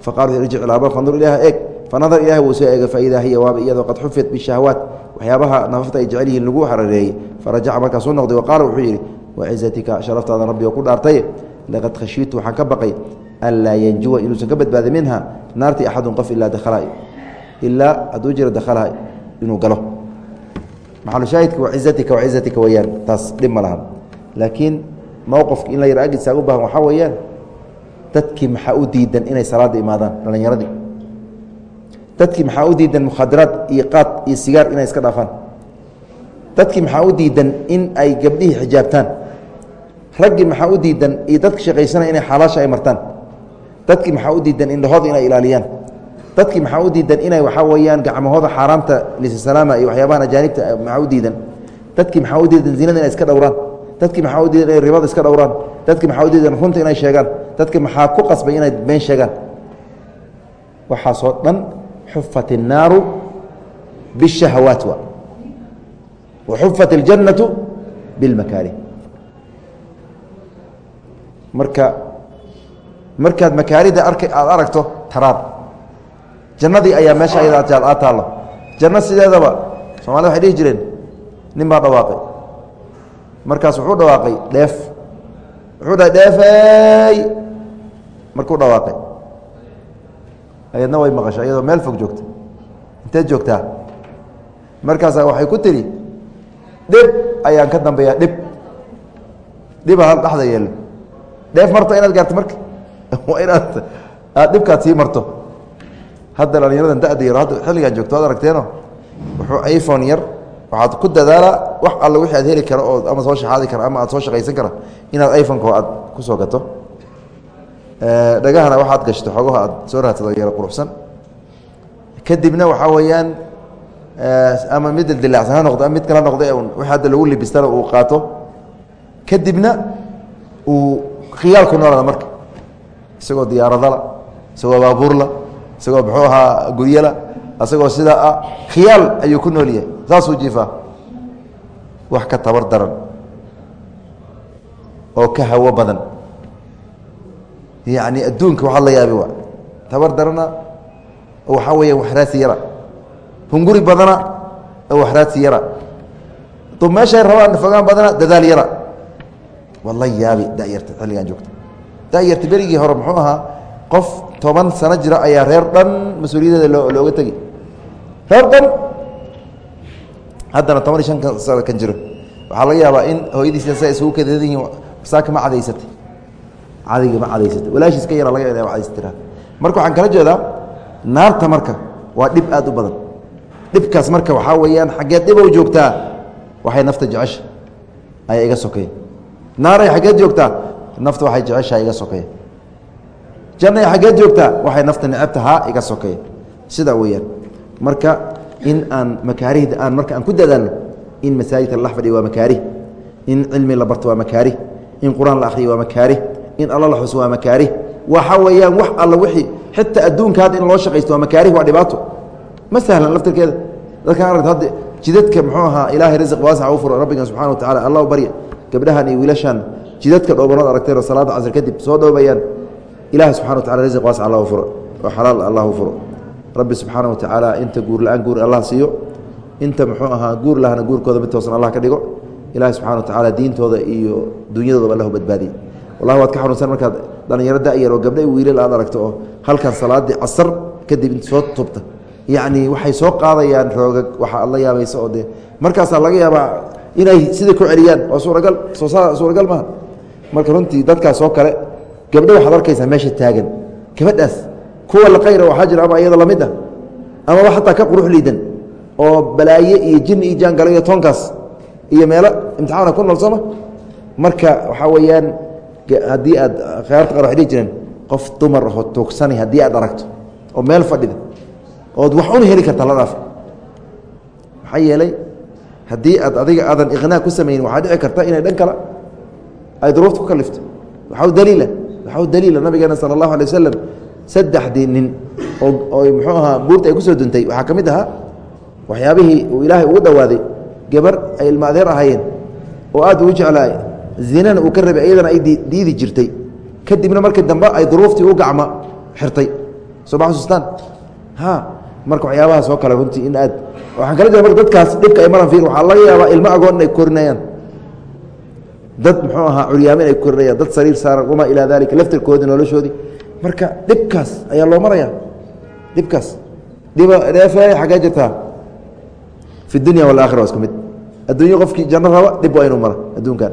Faqala wuxu irjic ilaaba fandur ilaha eeg fanadar ilahi wuu soo eegay faidaa hiya waaba iyadoo qad xufit bishahawaat waxyaabaha nafafta ay jecel yihiin lagu hareereeyey farajaca markaasuu noqday wa qaala wuxuu yidhi wacizatika sharaftaada rabbi oo ku dhaartay laqad khashiitu waxaan ka baqay anlaa yanjuwa inuusan ka badbaadi minha naartii axadun qof ilaa dakhala ilaa hadduu jiro dakhalha inuu galo. Maxalushaahidka wacizatika wacizatika weyaan taas dhib ma lahan. Laakiin mowqofka in la yar agisa u dadkii maxaa u diidan mukhaadaraad iyo qaad iyo sigaar inay iska dhaafaan? Dadkii maxaa u diidan in ay gabdhihii xijaabtaan? Raggii maxaa u diidan iyo dadka shaqaysanaya inay xalaasha ay martaan? Dadkii maxaa u diidan indhahooda inay ilaaliyaan? Dadkii maxaa u diidan inay waxaa weeyaan gacmahooda xaaraamta lisalaama iyo waxyaabahan ajaanibta maxaa u diidan? Dadkii maxaa u diidan zinada inay iska dhowraan? Dadkii maxaa u diidan inay ribada iska dhowraan? Dadkii maxaa u diidan runta inay sheegaan? Dadkii maxaa ku qasbay inay been sheegaan? Waxaasoo dhan xufat الnaaru bالشhahawaat wa waxufat اljannatu biاlmakaarih marka markaad makaarida arka aada aragto taraad jannadii ayaa meesha ayada aad taallo janno sideedaba somalida waxay dhihi jireen nin baa dhawaaqay markaas wuxuu dhawaaqay dheef wuxuu dhahay dheefey markuu dhawaaqay ayadna way maqasha iyadoo meel fog joogta inteed joogtaa markaasa waxay ku tidhi dhib ayaan ka dambeeyaa dhib. Dhiba hal dhexda yeelo dheef marto inaad gaarto marka. Waa inaad aad dhibkaad sii marto. Hadda dhalinyaradan da'da yaro hadda xilligaan joogto ad aragteeno wuxuu iphone yar waxaad ku dadaalaa wax alle wixii aad heli karo oo ama soo shaxaadi kara ama aad soo shaqaysan kara. Inaad iphoneko aad ku soo gato dhagahana waxaad gashto xoogaha aad soo raadsado yaro quruxsan. Kadibna waxaa weeyaan ama mid dildilaacsan ha noqdo mid kala noqda wixii hadda lagu libistana uu qaato. Kadibna uu khiyaal ku marka isagoo diyaaradala isagoo baabuurla isagoo muxuu ahaa guryala isagoo sidaa ah khiyaal ayuu ku nool yahay. Saasuu jiifaa. Wax ka tabar daran. Oo ka hawo badan yacni adduunka waxaa la yaabi tabar darana oo waxaa weeya waxraasi yara. Hunguri badana oo waxraasi yara. Dub meeshay rabaan fogaan badana dadaal yara. Waa la yaabi dayarta xilligaan joogta. Dayarta berigii hore muxuu ahaa qof toban sano jira ayaa reer dhan mas'uuliyadeeda loo looga tegi. Reer dhan haddana toban iyo shan sano kan jiro. Waxaa laga yaabaa in hooyadiisa sa isugu kadeedan yihiin saaka ma cadaysatay cadayga ma cadaysatay. Walaashiis ka yara laga ina cadaystira. Marka waxaan kala jeedaa naarta marka waa dhib aad u badan. Dhibkaas marka waxaa weeyaan xaggeed dhibow joogtaa waxay nafta jecesha ayaa iga sokeeya naaray xaggeed joogtaa nafta waxay jeceshaha iga sokeeya jannay xaggeed joogtaa waxay nafta necabtahaa iga sokeeya sidaa weeyaan. Marka in aan makaarihda aan marka aan ku dadaalno in masaajidka la fadhiya waa makaarih in cilmi la barto waa makaarih in qur'aan la akhriyo waa makaarih in alla la xuso waa makaarih. Waxa weeyaan wax alla wixii xitaa adduunka hadda in loo shaqaysto waa makaarih waa dhibaato. Ma sahlan laftirkeeda. Dadkaan aragta hadda jidadka muxuu ahaa ilaahay rasiq waasaca u furo rabbigan subxana wa tacala allah u barya gabdhahan iyo wiilashan jidadka dhoobanood aragteen oo salaada casr kadib soo dhoobayaan ilahay subxana wa tacala rasiq waasic allah u furo oo xalaal allah u furo. Rabbi subxaana wa tacaala inta guur la'aan guur allah siiyo. Inta muxuu ahaa guur lahana guurkooda mid toosan allah ka dhigo. Ilahi subxana wa tacaala diintooda iyo dunyadoodaba allahu badbaadiye wallahi waad ka xanuunsan markaad dhallinyaro da'yar oo gabdha wiilal aad aragto oo halkan salaadii casar kadib soo tubta. Yacni waxay soo qaadayaan roogag waxa aad yaabaysa oo dee markaasaa laga yaabaa inay sida ku celiyaan. Waa suuragal soo suuragal maaha marka runtii dadkaas oo kale gabdho waxaad arkaysaa meesha taagan. Gabadhaas kuwa la qayra waxaa jira ama iyada la mid ah amaba xataa ka qurux liidan oo balaaye iyo jin iyo jaangala toonkaas iyo meelo imtixaana ku nool sooma marka waxaa weeyaan haddii aad khayaarta qaar waxay dhihi jireen qof dumar ahoo tuugsanay haddii aad aragto oo meel fadhida ood wax una heli karta la dhaaf. Maxaa yeelay haddii aad adiga aadan iqnaa ku samaynin waxaa dhici karta inay dhan kale ay duruufta ku kalifto waxaa daliila waxaa daliila nabigeena sala allahu alay wasalam saddexdii nin oo muxuu ahaa buurta ay ku duntay. Waxaa ka mid ahaa waxyaabihii uu ilaahay ugu dhowaaday gabar ay ilma ahaayeen oo aad ugu jeclaay zinana uu ka rabay iyadana ay diidi jirtay. Kadibna markii dambe ay duruuftii u gacma xirtay. Soo ma xasuustaan ha marka waxyaabahaas oo kale runtii in aad waxaan kala jira marka dadkaas dhibka ay maran fiir waxaa laga yaabaa ilmo agoon inay korinayaan. Dad muxuu ahaa curyaamin ay korinayaan dad sariir saaran wamaa ilaa daalika laftirkoodii noloshoodii. Marka dhibkaas ayaa loo maraya dhibkaas. Dhiba dheefeey xaggee jirtaa? Fi dunya walakhira waa isku mid. Adduunyo qofkii janno raba dhib waa inuu mara adduunkan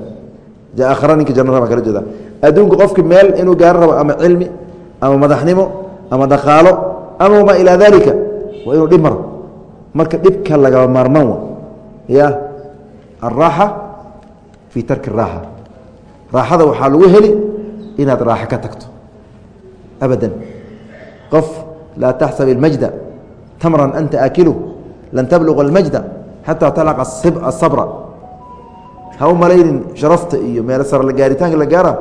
ninka janna baan kala jeeda adduunka qofki meel inuu gaaro rabo ama cilmi ama madaxnimo ama dhaqaalo ama wamaa ilaa daalika waa inuu dhib maro. Marka dhibka lagaba maarmaan wa ya alraaxa fii tarki raaxa. Raaxada waxaa lagu heli inaad raaxo ka tagto. Abadan. Qof laa taxsab اlmajda tamran anta aakiluh lan tabluqa اlmajda xataa talaqa asabra ha u malaynin sharafta iyo meel sare gaaritaanka la gaara?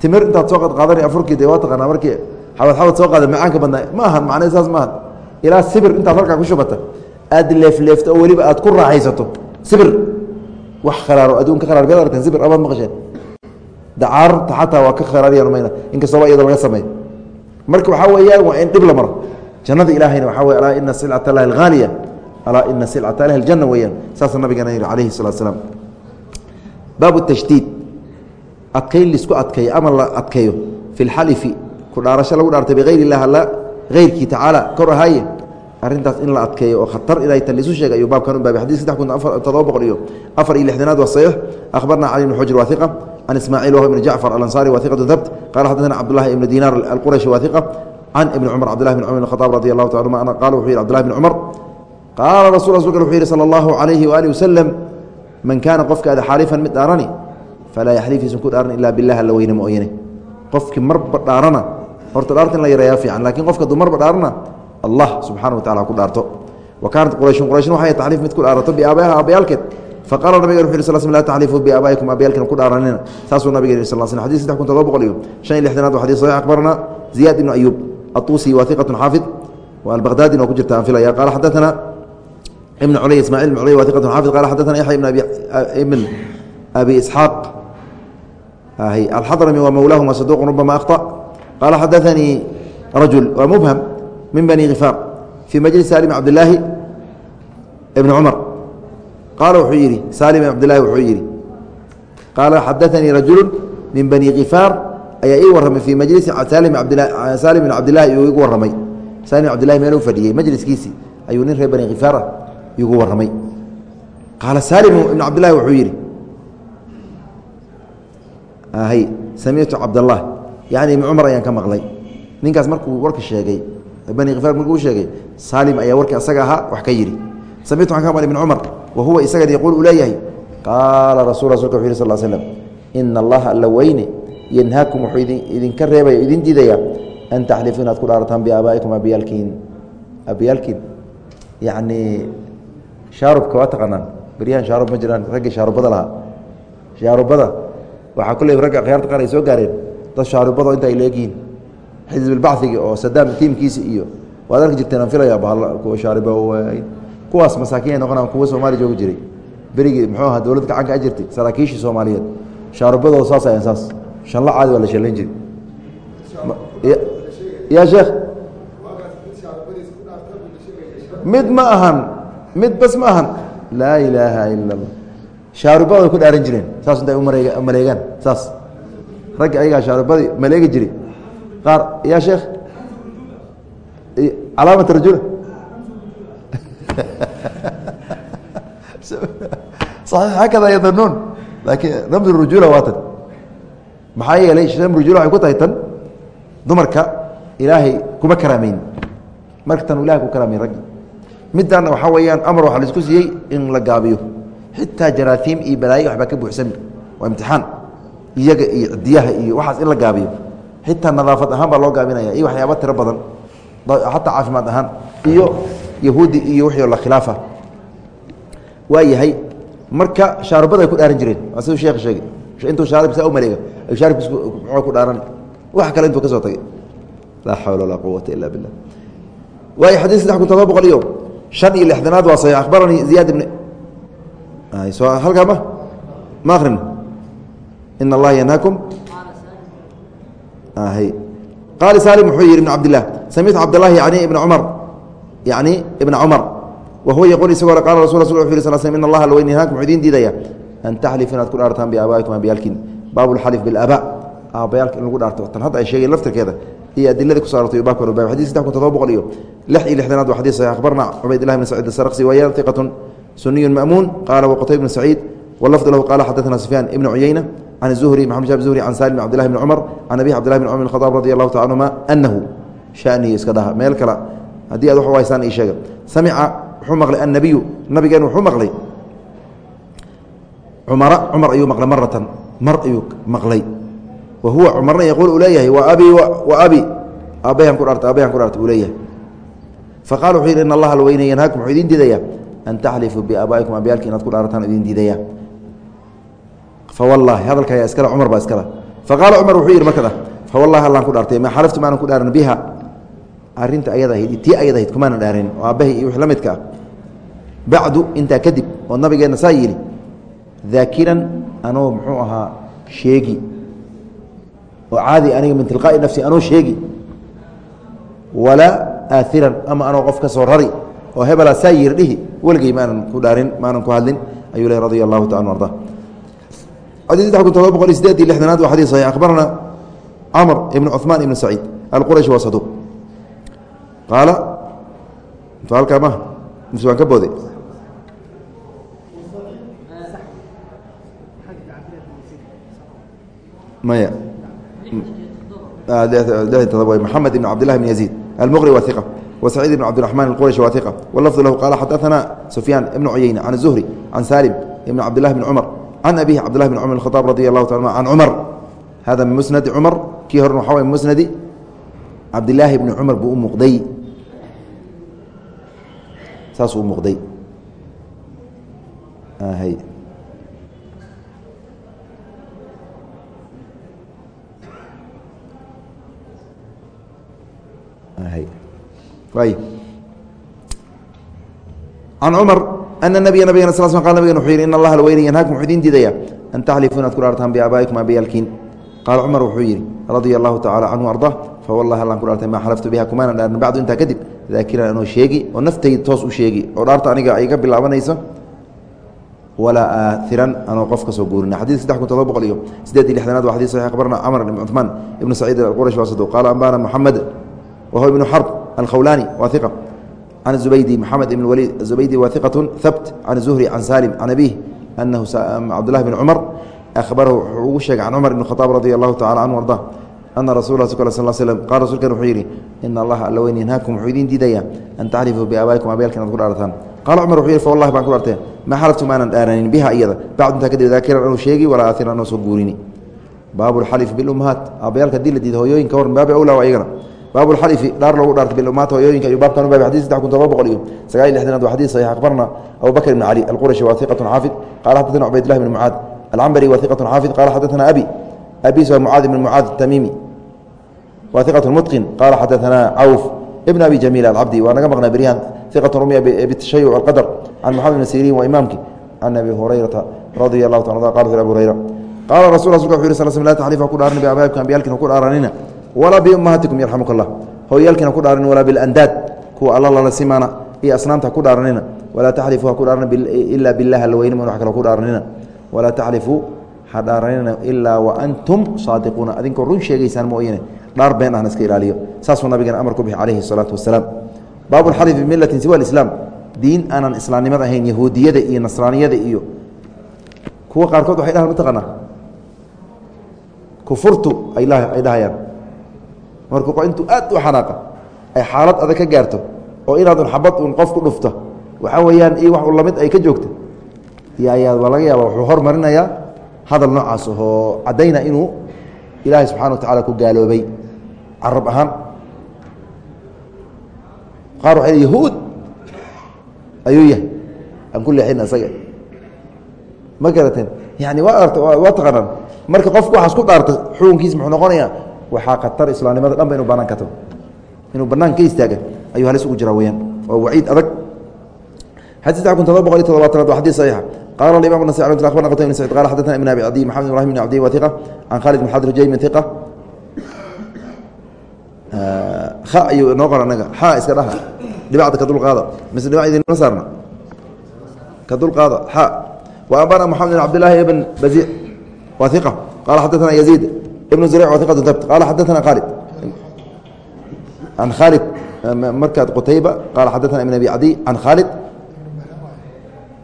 Timir intaad soo qadqaadana afurkii waa taqaanaa? Markii xabad xabad soo qaada macaanka badnaa? Ma ahan saas maahan ilaa sibir intaad halkaa ku shubata aad leefleefto oo weliba aad ku raaxaysato. Sibir. Wax kharaaro adduunka kharaar miyaad aragteen sibir amaad maqasheen. Dacaarta xataa waa ka kharaariyaan mayna inkastooba iyada laga sameey marka waxaa weeyaan waa in dhib la maro. Jannada ilaahayna waxaa wey alaa ina silcata allahi alghaaliya alaa ina silcata allahi aljanna weeyaan. Saasa nabigana yihi calayhi salatu salaam baabu tashdiid adkayn lisku adkeeyo ama la adkeeyo fi lxalifi ku dhaarasho lagu dhaartay bikayr illah alla heyrkii tacaala kor ahaaye arrintaas in la adkeeyo oo khatar inay tan lisu sheegay ayuu baabkan u baabay. Saddex kun todoba boqol iyo afar iyo lixdanaad waa saxiix. Akhbarna cali bn xujr wahiqa can ismaaciil wahb ibn jacfar alansaari wahiqatu habt qala xaddaثna cabdullahi ibnu diinaar alqurashi wahiqa can ibni cumar cabdillahi bn cumar bn khadaab radi allahu taala anuma qala wuxuu yihi abdullahi bn cumar. Qaala rasul rasulka wuxuu yihi salى allahu calayhi wasalam man kaana qofkaada xaalifan mid dhaarani falaa yaxlifiisan ku dhaaran ilaa bilah alla weyne mooyane qofkii marba dhaarana horta dhaarta la yareeyaa fiican lakiin qofka du marba dhaarana allah subxana wa tacala ha ku dhaarto wa kaanat qurayshun qurayshn waxay taxliif mid ku dhaarato biaabayaha aabayaalkeed faqala nabiga wuxu yih sl sl laa taxlifuu biaabaa'ikum aabayaalkina ku dhaaranina saasuu nabiga yihi sal sl xadis saddex kun todoba boqol iyo shan iyo lixdanaad wa xadis saxiix akbarana ziyaad ibnu ayuub atuusi wahiqatun xaafid wa albaqdaadin oo ku jirta aan filaya qaala xadaثana ibn culey ismaciil ibn culey wahiqatun xaafid qala xadaثana yaxya ibn abi isxaaq alxadrami wa mowlaahuma saduuq rubama akhطأ qaala xadaثanii rajul waa mubham min bani khifaar fii majlis salim cabdilaahi ibni cumar qaala wuxuu yidhi salim ibn cabdilahi wuxuu yidhi qaala xadaثanii rajulu min bani khifaar ayaa ii warramay fii majlisi salim ibn cabdilahi iyuu igu warramay salim cabdilahi meel u fadhiyey majliskiisii ayuu nin reer bani khifaar ah igu warramay. Qaala salim ibn cabdilahi wuxuu yidhi samictu cabdالlah yani ibn cumar ayaan ka maqlay. Ninkaas markuu warka sheegay bani khifaar markuu sheegay saalim ayaa warkii asaga ahaa wax ka yidhi. Samictu waxaan ka maqlay ibn cumar wa huwa isagan yaquul uu leeyahay. Qaala rasul rasulka wuxu yih sal slm ina allaha alla weyne yanhaakum wuxuu idinka reebaya idin diidaya an taxlifu inaad ku dhaarataan biaabaa'ikum abiyaalkiin abiyaalkiin yacni shaarubka waa taqaanaan. Beryahan shaarub ma jiraan raggii shaarubada lahaa. Shaarubada waxaa kulley ragga akhyaarta qaar ay soo gaareen. Dad shaarubado inta ay leegyihiin xisbilbacigi oo sadaam tiimkiisa iyo waad arki jirteen aan filaya kuwa shaariba kuwaas masaakiin ay noqonaan kuwa soomaaliya joogi jiray. Berigii muxuu ahaa dowlad gacanka a jirtay saraakiishii soomaaliyeed. Shaarubadooda saas ayan saas. Shanla caadi waa la shallayn jiray. Ya sheekh mid ma ahan mid bas ma ahan. Laa ilaaha ila allah shaarubada ku dhaaran jireen. Saas intay maleegaan. Saas. Ragga ayagaa shaarubadii maleegi jiri. Qaar ya sheekh calaamat rajula? Hakada yadanuun laakiin ramd rujula waa tan. Maxaa yeelay rujula waxay ku tahay tan dumarka ilaahay kuma karaameyn marka tan ilahay ku karaameyn middaana waxaa weeyaan amar waxaa la isku siiyey in la gaabiyo. Xitaa jaraafiim iyo balaayo waxbaa ka buuxsami waa imtixaan. Iyaga iyo cidiyaha iyo waxaas in la gaabiyo. Xitaa nadaafad ahaan baa loo gaabinaya iyo waxyaaba tiro badan. Xataa caafimaad ahaan. Iyo yahuudi iyo wixii la khilaafa. Waa yahay marka shaarubada ay ku dhaaran jireen. Waa siduu sheekh sheegay. Intuu shaarib saa u maleega ayuu shaaribkiis ku dhaaran. Wax kale intuu ka soo tagay. Laa xawla walaa quwata ila billah. Waayo xadiis saddex kun todoba boqol iyo shan iyo lixdanaad waa saxiix akhbaranii ziyaad ibni halkaa ma? Akrin in allaha yanhaakum. Qaali salim wuxuu yihi ibn cabdilah samictu cabdاllahi yani ibna cumar yani ibna cumar wa huwa yaquul isagoo qala rasul wuxu yih sal slm in allaha laweyn yanhaakum. Wuxuu idin diidaya an taxlifu inaad ku dhaartaan biaabaa'ikum abayaalkiin baabu lxalif bilaabaa aabayaalka in lagu dhaarto. Tan hadda ay sheegeen laftirkeeda iyo adiladii ku so arortay baabkan ubab xadis saddex kun todoba boqol iyo lix iyo lixdanaad waa xadis saxiix akhbarna cubaydillah bn sacid asarqsi waaya iqatun suniy mamuun qaala wqtay bn saciid wlafd lahu qala xadaثna sufyaan ibn cuyeyna can الzuhri maxamed shab zuhri can salim cbdillahi bn cumar can abi cbdillahi bn cumar bn khadaab radi allahu taala anhuma anahu shaniga iska dhaha meel kale haddii aad wax waysaan ii sheega samica wuxuu maqlay annabiyu nabigeen wuxuu maqlay cumara cumar ayuu maqlay maratan mar ayuu maqlay wa huwa cumarna yaquul uu leeyahay wa abi wa abi. Aabbahan ku dhaartay aabbahan ku dhaartay uu leeyahay faqala wuxuu yidhi in allaha alweyne yanhaakum wuxuu idin diidayaa. An taxlifuu biaabaa'ikum abyaalki inaad ku dhaarataan idin diidaya fawallaahi hadalka ayaa iskale cumar baa iskale faqaala cumar wuxuu yidhi markada fawallahi allaan ku dhaartay maa xalaftu maanan ku dhaaran biha. Arinta ayada ahayd tii ayada ahayd kumaanan dhaaran oo aabbahay iyo wix la midka ah. Bacdu intaa kadib oo nabigeenna saa yidhi daakiran anoo muxuu ahaa sheegi oo caadi aniga min tilqaa'i nafsi anoo sheegi walaa aairan ama anoo qof ka soo rari oo hebelaa saa yiri dhihi weligey maanan ku dhaarin maanan ku hadlin ayuu le radia allahu taala arda xadii saddex kun todoba boqol iyo sideed iyo lixdanaad waa xadii saxiix akhbarana camr ibn cuثmaan ibn saciid alqurashi waa saduuq qaala halkaa ma mise waan ka booday. Maya محمد بن عبد الله بن يزيد المغري وثقة وسعيد بن عبد الرحمن القرشي وثقة واللفظ له قال حدثنا سفيان بن عيينة عن الزهري عن سالم بن عبد الله بن عمر عن أبيه عبد الله بن عمر الخطاب رضي الله تعالى عن عمر هذا من مسند عمر كي هرن وحوى من مسند عبد الله بن عمر بأم مقدي ساس أم مقدي an cumar ana nabiya nabigana sal sl qal nabigana wuxuu yidhi in allaha lweyne yanhaakum wuxuu idin diidaya an taxlifuu inaad ku dhaartaan biaabaa'ikum abayaalkiin qaala cumar wuxuu yidhi radia allahu tacala canhu arda fawallahi allaan ku dhaartay maa xalaftu biha kumaanan dhaarin bacdu intaa kadib daakiran anoo sheegi oo naftayda toos u sheegi oo dhaarta aniga ay bilaabanayso walaa aairan anoo qof ka guurina xadid saddex kun todoba boqol iyo sideed iyo lixdanaad waa xadis saxix akhbarna camr ibn cuثmaan ibnu saciid alqurash waa saduq qaala ambana moxamed wahuwa ibnu xarb alkhawlaani waa iqa can zubaydi maxamed ibn waliid zubaydi waa iqatu habt can zuhri can salim can abiih anahu cabdullahi bn cumar ahbarahu wuxuu ugu sheegay can cumar ibn khaaab radi allahu tacala canhu arda ana rasul sal sl slm qaal rasulkan wuxuu yidhi ina allaha alla weyn yanhaakum wuxuu idiin diidayaa an taxlifuu biaabaa'ikum abyaalka inaad ku dhaarataan qaala cumar wuxuu yidhi fawallahi baan ku dhaartee ma xalaftu maanan dhaaranin biha iyada bacdu intaa kadib daakiran anuu sheegi walaa aairan anoo soo guurini baabu lxalifi bilummahaat aabbayaalka haddii la diida hooyooyinka waran baabi awlaa waa iyagana baabu lxalifi dhaar loogu dhaartay bilummahaat hooyooyinka iyo baabkan u baabay xadis kun todoba boqol iyo sagaal iyo lixdanaad waa xadis saxiix akhbarna abu ibn cali alqurashi waa iqatun xaafid qaala xaddatana cubaydillah bn mucaad alcambari waa iqatun xaafid qaala xaddatana abi abiis waa mucaad ibn mucaad atamiimi waa iqatun mutqin qaala xaddatana cawf ibn abi jamiil alcabdi waa naga maqnaa beryahan iqatun rumiya bitashayuc alqadar can maxamed ibn siriin waa imaamki can abi hurayrata radia allahu taala qala abu hurayra qaala rasul rasulka wuxu yiri sal sl la taxlifa ku dhaaran biabaabikum ambiyaalkina ku dhaaranina walaa biummahatikum yarxamuka allah hooyaalkina ku dhaaranina walaa bilandaad kuwa alla lala simaana. Iyo asnaamta ha ku dhaaranina walaa taxlifuu ha ku dhaaran ilaa bilah man wax kale ku dhaaranina walaa taxlifuu ha dhaaranina ilaa wa antum saadiquuna. Adinkoo run sheegaysaan mooyane dhaar been ahna iska ilaaliyo. Saasuu nabigeena amar ku bixi calayhi salaatu wasalaam baabu lxalifi bimillatin siwa alislaam. Diin aanan islaamnimada ahayn yahuudiyada iyo nasraaniyada iyo kuwa qaarkood waxay dhahan mataqaanaa kufurtu ay dhahayaan markuu intuu aad u xanaaqa ay xaalad adag ka gaarto oo inaadun xabad un qof ku dhufto waxaa weeyaan iyo wax u la mid ay ka joogto iyo ayaa waa laga yaaba wuxuu hormarinayaa hadal noocaas oo caddayna inuu ilaahay subxana wa tacaala ku gaaloobay carab ahaan. Qaar waxay yahuud ayuu yahay aan ku leexin isaga ma garateen yani waa arta waa taqaanaan. Marka qofku waxaas ku dhaarta xukunkiisa muxuu noqonayaa waxaa khatar islaamnimada dhan ba inu banaan ka tago inuu banaan ka istaaga ayuu halis ugu jiraa weyaan waa waciid adag. Xadii saddex kun todoba boqol iyo todobaatanaad waa xadis saxiixa. Alimam nasi akhbarna qutayba bn sacid qala xaddatana ibn abi cadiy maxamed ibrahim bn cadiy wa iqa can khalid bn xadr jaymin iqa ha ayuu inoo qor anaga xa iska dhaha. Dhibacda ka dulqaada mise dhibac idinma saarna? Ka dulqaada xa wa ambana moxamed bn cabdillaahi ibn baziic wa iqa qala xaddatana yaziid ibn zurيc wa iqatu dabt qala xaddatana khaalid. Can khaalid markaad qutayba qaala xaddatana ibn abi cadiy can khaalid.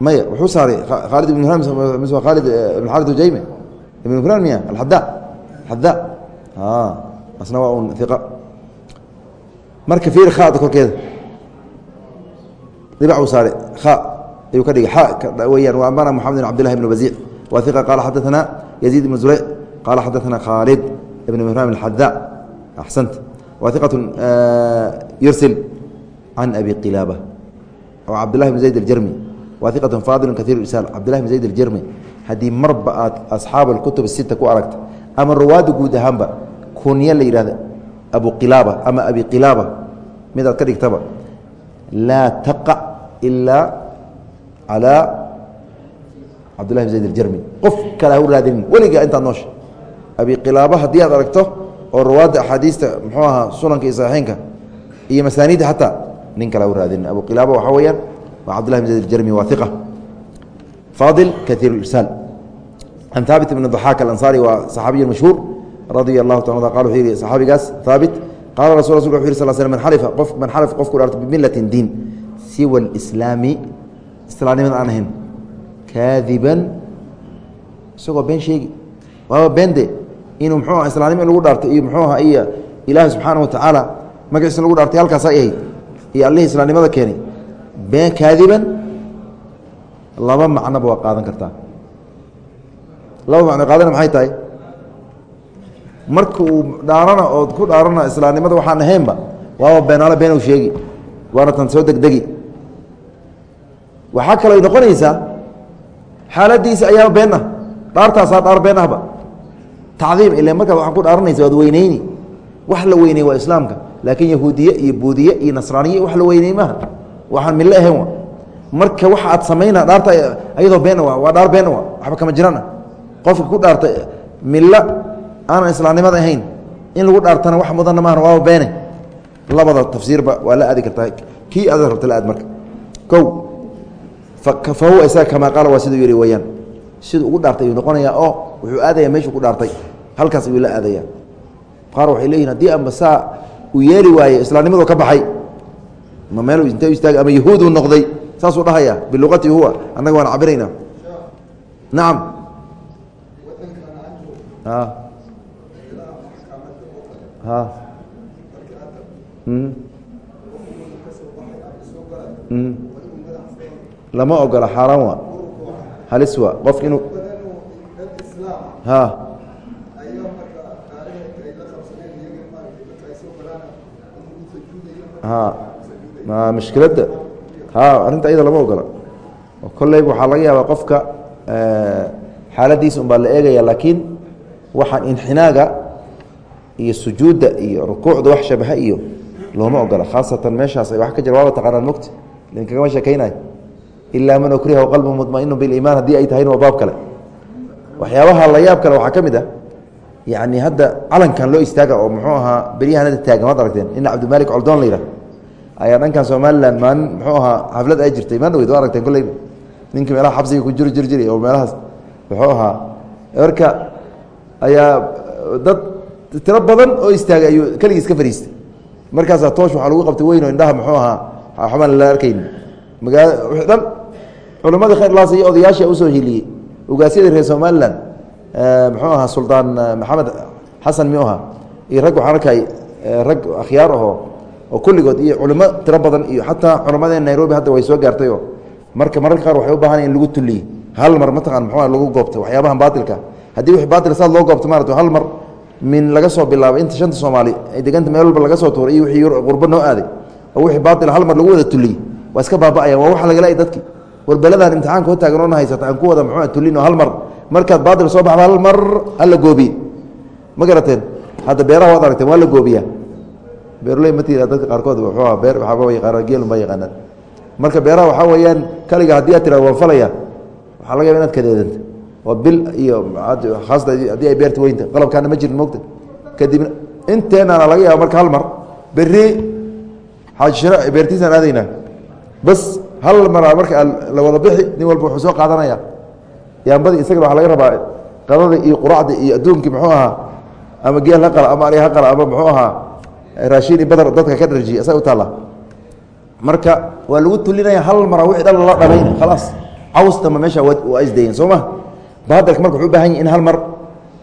Maya wuxuu saaray khaalid ibn huraan mise waa khaalid ibn xaalid ujayme. Ibn huraan miya? Alxada xada asna waa un iqa marka fiir khaada korkeeda dhibacuu saare kha ayuu ka dhigay. Xa weyaan wa ambana moxamed bn cabdillahi bn baziic wa iqa qaala xadaثana yaziid ibn zureyc qaala xadaثana khaalid ibn mihram اxadaa axsant wa iqat yursil can abi qilaaba oo cabdillahi bn zayd aljarmi wa iqat faadilu kaiir irsaal cabdillahi bn zayd aljarmi haddii marba aad asxaab اkutub sita ku aragta ama rawaada guud ahaanba kunye la yidhahda abu qilaaba ama abi qilaaba midaad ka dhigtaba laa taqac ilaa calaa cabdillahi bn zayd aljarmi qof kale ha u raadinin weligaa intaad noosha abi qilaaba haddii aad aragto oo rawaadda axaadiista muxuu ahaa sunanka iyo saxiixeynka iyo masaaniidda xataa nin kale u raadinin abu qilaaba waxaa weeyaan waa cabdillahi bn zayd aljarmi waa faadil kaiir irsaal can haabit bn daxaak alansaari waa saxaabiy mashhuur radia allahu ta qal wuxuu yihi saxaabigaas haabit qaala rasul rasulka wuxu yih sal sl man xalifa qof man xalif qofku dhaarto bimillatin diin siwa alislaami islaamnimada aan ahayn kaadiban isagoo been sheegi waaba beende inuu muxuu aha islaamnimo in lagu dhaartay iyo muxuu aha iyo ilaahi subxaana wa tacaala magaciisa lagu dhaartay halkaasa ahayd. Iyo allihii islaamnimada keenay. Been kaadiban laba macnoba waa qaadan kartaa. Laba macno qaadana maxay tahay? Marka uu dhaarana ood ku dhaarana islaamnimada waxaan ahaynba waaba beenaale been u sheegi waana tan soo degdegi. Waxaa kaloo noqonaysaa xaaladiisa ayaaba been dhaartaasaa dhaar been tacdiim ile markaad waxaa ku dhaaranaysa waad weyneyni wax la weyney waa islaamka. Laakiin yahuudiye iyo buudiye iyo nasraaniye wax la weyney maaha. Waxaan mille ahayn marka waxa aad samayna dhaarta ayadoo beena wa waa dhaar beena wa waxba kama jirana. Qofka ku dhaarta milo aanan islaamnimada ahayn in lagu dhaartana wax mudanna maahan waaba beene. Labada tafsiirba waa la aadi kartaa. Kii aad rabta la aad marka. Kow fa huwa isaga kamaa qaala waa siduu yihi weyaan siduu ugu dhaartay ayuu noqonayaa oo wuxuu aadaya meeshuu ku dhaartay halkaas ayuu la aadaya qaar waxay leeyihiin haddii amba saa uu yeeli waaye islaamnimadu ka baxay. Ma meel inte istaag ama yahuuduu noqday saasuu dhahaya biluqati huwa annaga waan cabirayna. Nacam lama ogola xaaraan waa. Halis waa. Qof inuu mishkiladda arrinta ayada lama ogola. Kolleyba waxaa laga yaabaa qofka xaaladiisa un baa la eegaya laakiin waxaan inxinaaga iyo sujuudda iyo rukuucda wax shabaha iyo looma ogola khaasatan meeshaas wax ka jira waaba taqaanaan mogta linkagama sheekaynayo ilaa man ukriha qalbu mudmainu biliimaan haddii ay tahayna waa baab kale. Waxyaabaha la kale waxaa ka mid ah yacni hadda calankan loo istaaga oo muxuu ahaa beryahan hadda taagan waad aragteen ina cabdimalik coldoon la yidhah ayaa dhankan somalilan maalin muxuu ahaa xaflad ay jirtay. Maan dhaweyd waa aragteen kolley ninkii meelaha xabsiga ku jiri jir jiray oo meelahaas muxuu ahaa. Marka ayaa dad tiro badan oo istaagay ayuu keligii iska fariistay. Markaasaa toosh waxaa lagu qabtay weyn oo indhaha muxuu ahaa. Waxbaan la arkayni magaala wixii dhan culammadii khayr laas iyo odayaashii u soo hiliyey. Ogaasyadii reer somalilan muxuu ahaa suldaan maxamed xasan miyuu ahaa? Iyo rag waxaan arkay rag akhyaar ahoo oo kulligood iyo culimo tiro badan iyo xataa culamadeen nairobi hadda way soo gaartayoo marka mararka qaar waxay u baahan in lagu tuliye hal mar mataqan muxuu lagu goobta waxyaabahan baatilka. Haddii wix baatil saad loo goobto maarata hal mar min laga soo bilaabay inta shanta soomaali ay deganta meel walba laga soo tuuray iyo wixii qurbo noo aaday oo wixii baatil hal mar lagu wada tuliyey waa iska baaba'aya waa waxa lagala dadki. Warbeladaan imtixaanka ho taagan oona haysata aan ku wada muxuu tulin oo hal mar markaad baatil soo baxda hal mar hala goobiye ma garateen? Hadda beeraha waad aragteen waa la goobiyaa. Beerley ma tiraa dadka qaarkood wuxuu beer waxaaba yaqaana geelun baa yaqaanaan. Marka beeraha waxaa weeyaan kaliga haddii aad tirado waan falaya. Waxaa laga yaba inaad kadeedanta oo bil iyo haasata haddii ay beerta weynta qalabkaana ma jirin mogta kadibna inteenaana laga yaaba marka hal mar. Berri xaajishira beertiisaan aadaynaa. Bas hal maraa marka la wada bixi nin walba wuxuu soo qaadanaya yaambadii isagana waxaa laga rabaa qadada iyo quracda iyo adduunkii muxuu ahaa ama geel ha qala ama ari ha qala ama muxuu ahaa raashin i badar dadka ka dharjiya sa u taalla. Marka waa lagu tulinaya hal mara wixii dhan lala dhamayna khalaas. Cawstama meesha waa isdayeen soo ma baadalka marka wuxuu u baahan yahi in hal mar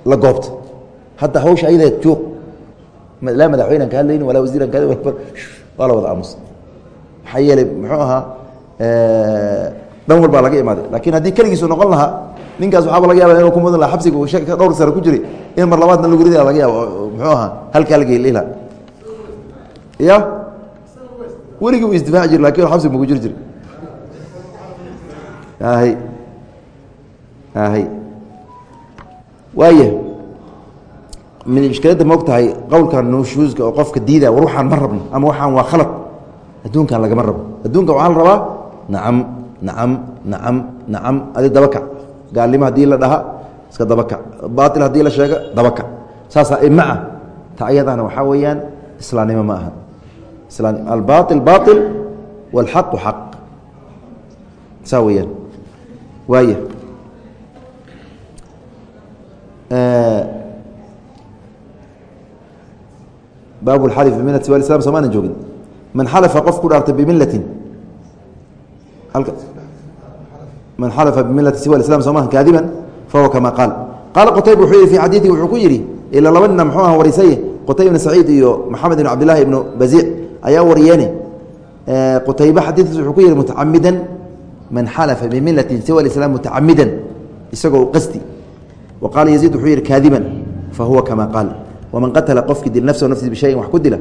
la goobto. Hadda hawsha ayadeed juuq laa madaxweynean ka hadlayni walaa wasiiran ka waa la wada aamusa maxaa yeelay muxuu ahaa dhan walbaa laga imaaday laakiin haddii keligiisu noqon lahaa ninkaas waxaaba laga yaba inuu ku mudan laha xabsiga dhowr sare ku jiray in mar labaadna lagu rida laga yaabo muxuu ahaa halkaa lageyla ya weligii u isdifaaci jir laakiin xabsiga maku jiri jiri hy hy waaya mushkiladda maog tahay qowlkan nushuuska oo qofka diida war waxaan ma rabno ama waxaan waa khalad. Adduunkan lagama rabo. Adduunkan waxaa la rabaa nacam nacam nacam nacam adi dabakac gaalnimo haddii la dhaha iska dabakac baail haddii la sheega dabakac saasaa ima ah ta ayadana waxaa weeyaan islaamnimo ma aha albaail baail wاlxaqu xaq saa weyaan waaya baab اxalif bimilati siwa islam soomaanan joogin. Man xalafa qof ku dhaartay bimilatin man xalafa bimilati siwa islam sooma kaadiban fahuwa kama qaal. Qaala qutayba wuxuu yihi fi xadiiثi wuxuu ku yidhi ila laba nina mxuu ah warisaye qutayba ibn saciid iyo maxamed ibn cabdillahi ibnu baziic ayaa wariyeene qutayba xadiikiis wuxuu ku yihi mutacamidan man xalafa bimilatin siwa islaam mutacamidan isagoo qasdi wa qaala yaziid wuxuu yihi kaadiban fahuwa kama qaal. Waman qatala qofkii dil nafsahu naftiis bishayin wax ku dila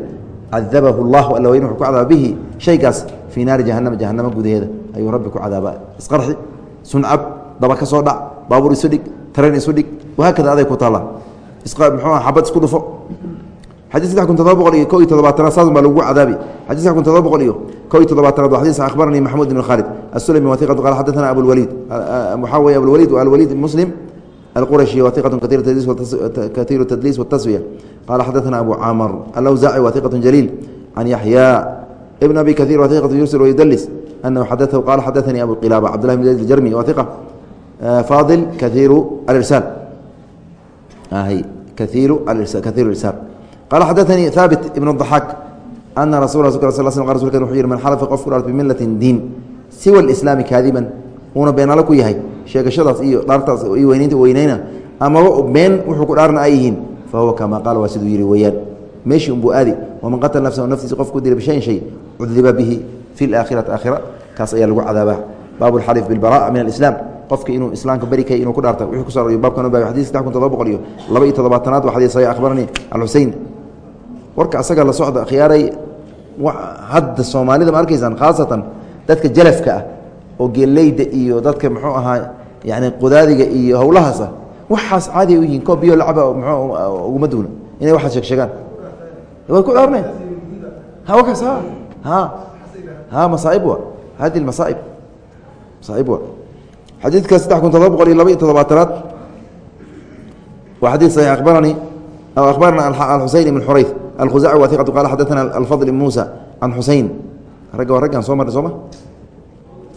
cadabahu llahu alla weyn wuxuu ku cadaaba bihi shaygaas fii naari jahanama jahanamo gudaheeda ayuu rabbi ku cadaabaa isqarxi suncab daba ka soo dhac baabuur isu dhig tareen isu dhig wahaakada aday ku taalla mxuu xabad isku dhufo xadii saddex kun todoba boqol iyo ko iyo todobaatanaad saas baa lagu cadaabi xadii saddex kun todoba boqol iyo ko iyo todobaatanaad waa xadiis akhbaranii maxmuud ibn khaalid asulami wahiqatu qala xadathana abulwaliid waxaa weeye abulwaliid wa alwaliid muslim الqرشي وثقة kثير التدليس والتسوية قال xدثنا أبو cاmر الأوزاعي وثقة جليل عن يحyى بن أبي كثير وثقة يرسل ويدلس أنه xdثه قال xdثني أبو قلابة عبد الله بن زيد الجرمي وثقة فاضل كثير الإرسال كثير كثير الإرسال قال xdثني ثابت بن الضحاك أن رsuل رسل صل رسلk وxuu yihi من xلف qof ku dhaartay بمiلة diin siوى الإسلام كاadiبا uuna beenaalo ku yahay sheegashadaas iyo dhaartaas iyo weynaynta weynayna amaba been wuxuu ku dhaarna ay yihiin fa huwa kamaa qaal waa siduu yihi weeyaan meeshii unbuu aadi waman qatala nafsahu naftiisa qof ku dila bishayin shay cudiba bihi fi laakhirati aakhira kaas ayaa lagu cadaabaa baabu lxalif bilbara'a min alislaam qofka inuu islaamka beri kay inuu ku dhaarta wixii ku soo baabkan kun todoba boqol iyo laba iyo toddobaatanaad waa xadiis sahih akhbaranii alxuseyn warka asaga la socda khiyaaray hadda soomaalida ma arkaysaan khaasatan dadka jalafka ah oo geeleyda iyo dadka muxuu ahaa yani qudaadiga iyo howlahaasa waxaas caadiya u yihiin koob biyo lacaba mxuu uguma duuna inay waxaas sheegsheegaan way ku dhaarneen ha wakaas ha ha wa. Hadi masaaib wa. Xadiidka saddex kun todoba boqol iyo laba iyo toddobaatanaad. Waa xadiid saxiix akhbaranii aw akhbarana alxuseyn ibn xurayth alkhuzaci wa iqatu qala xadaثana alfadl ibn muusa can xuseyn ragga waa raggan soo marnay sooma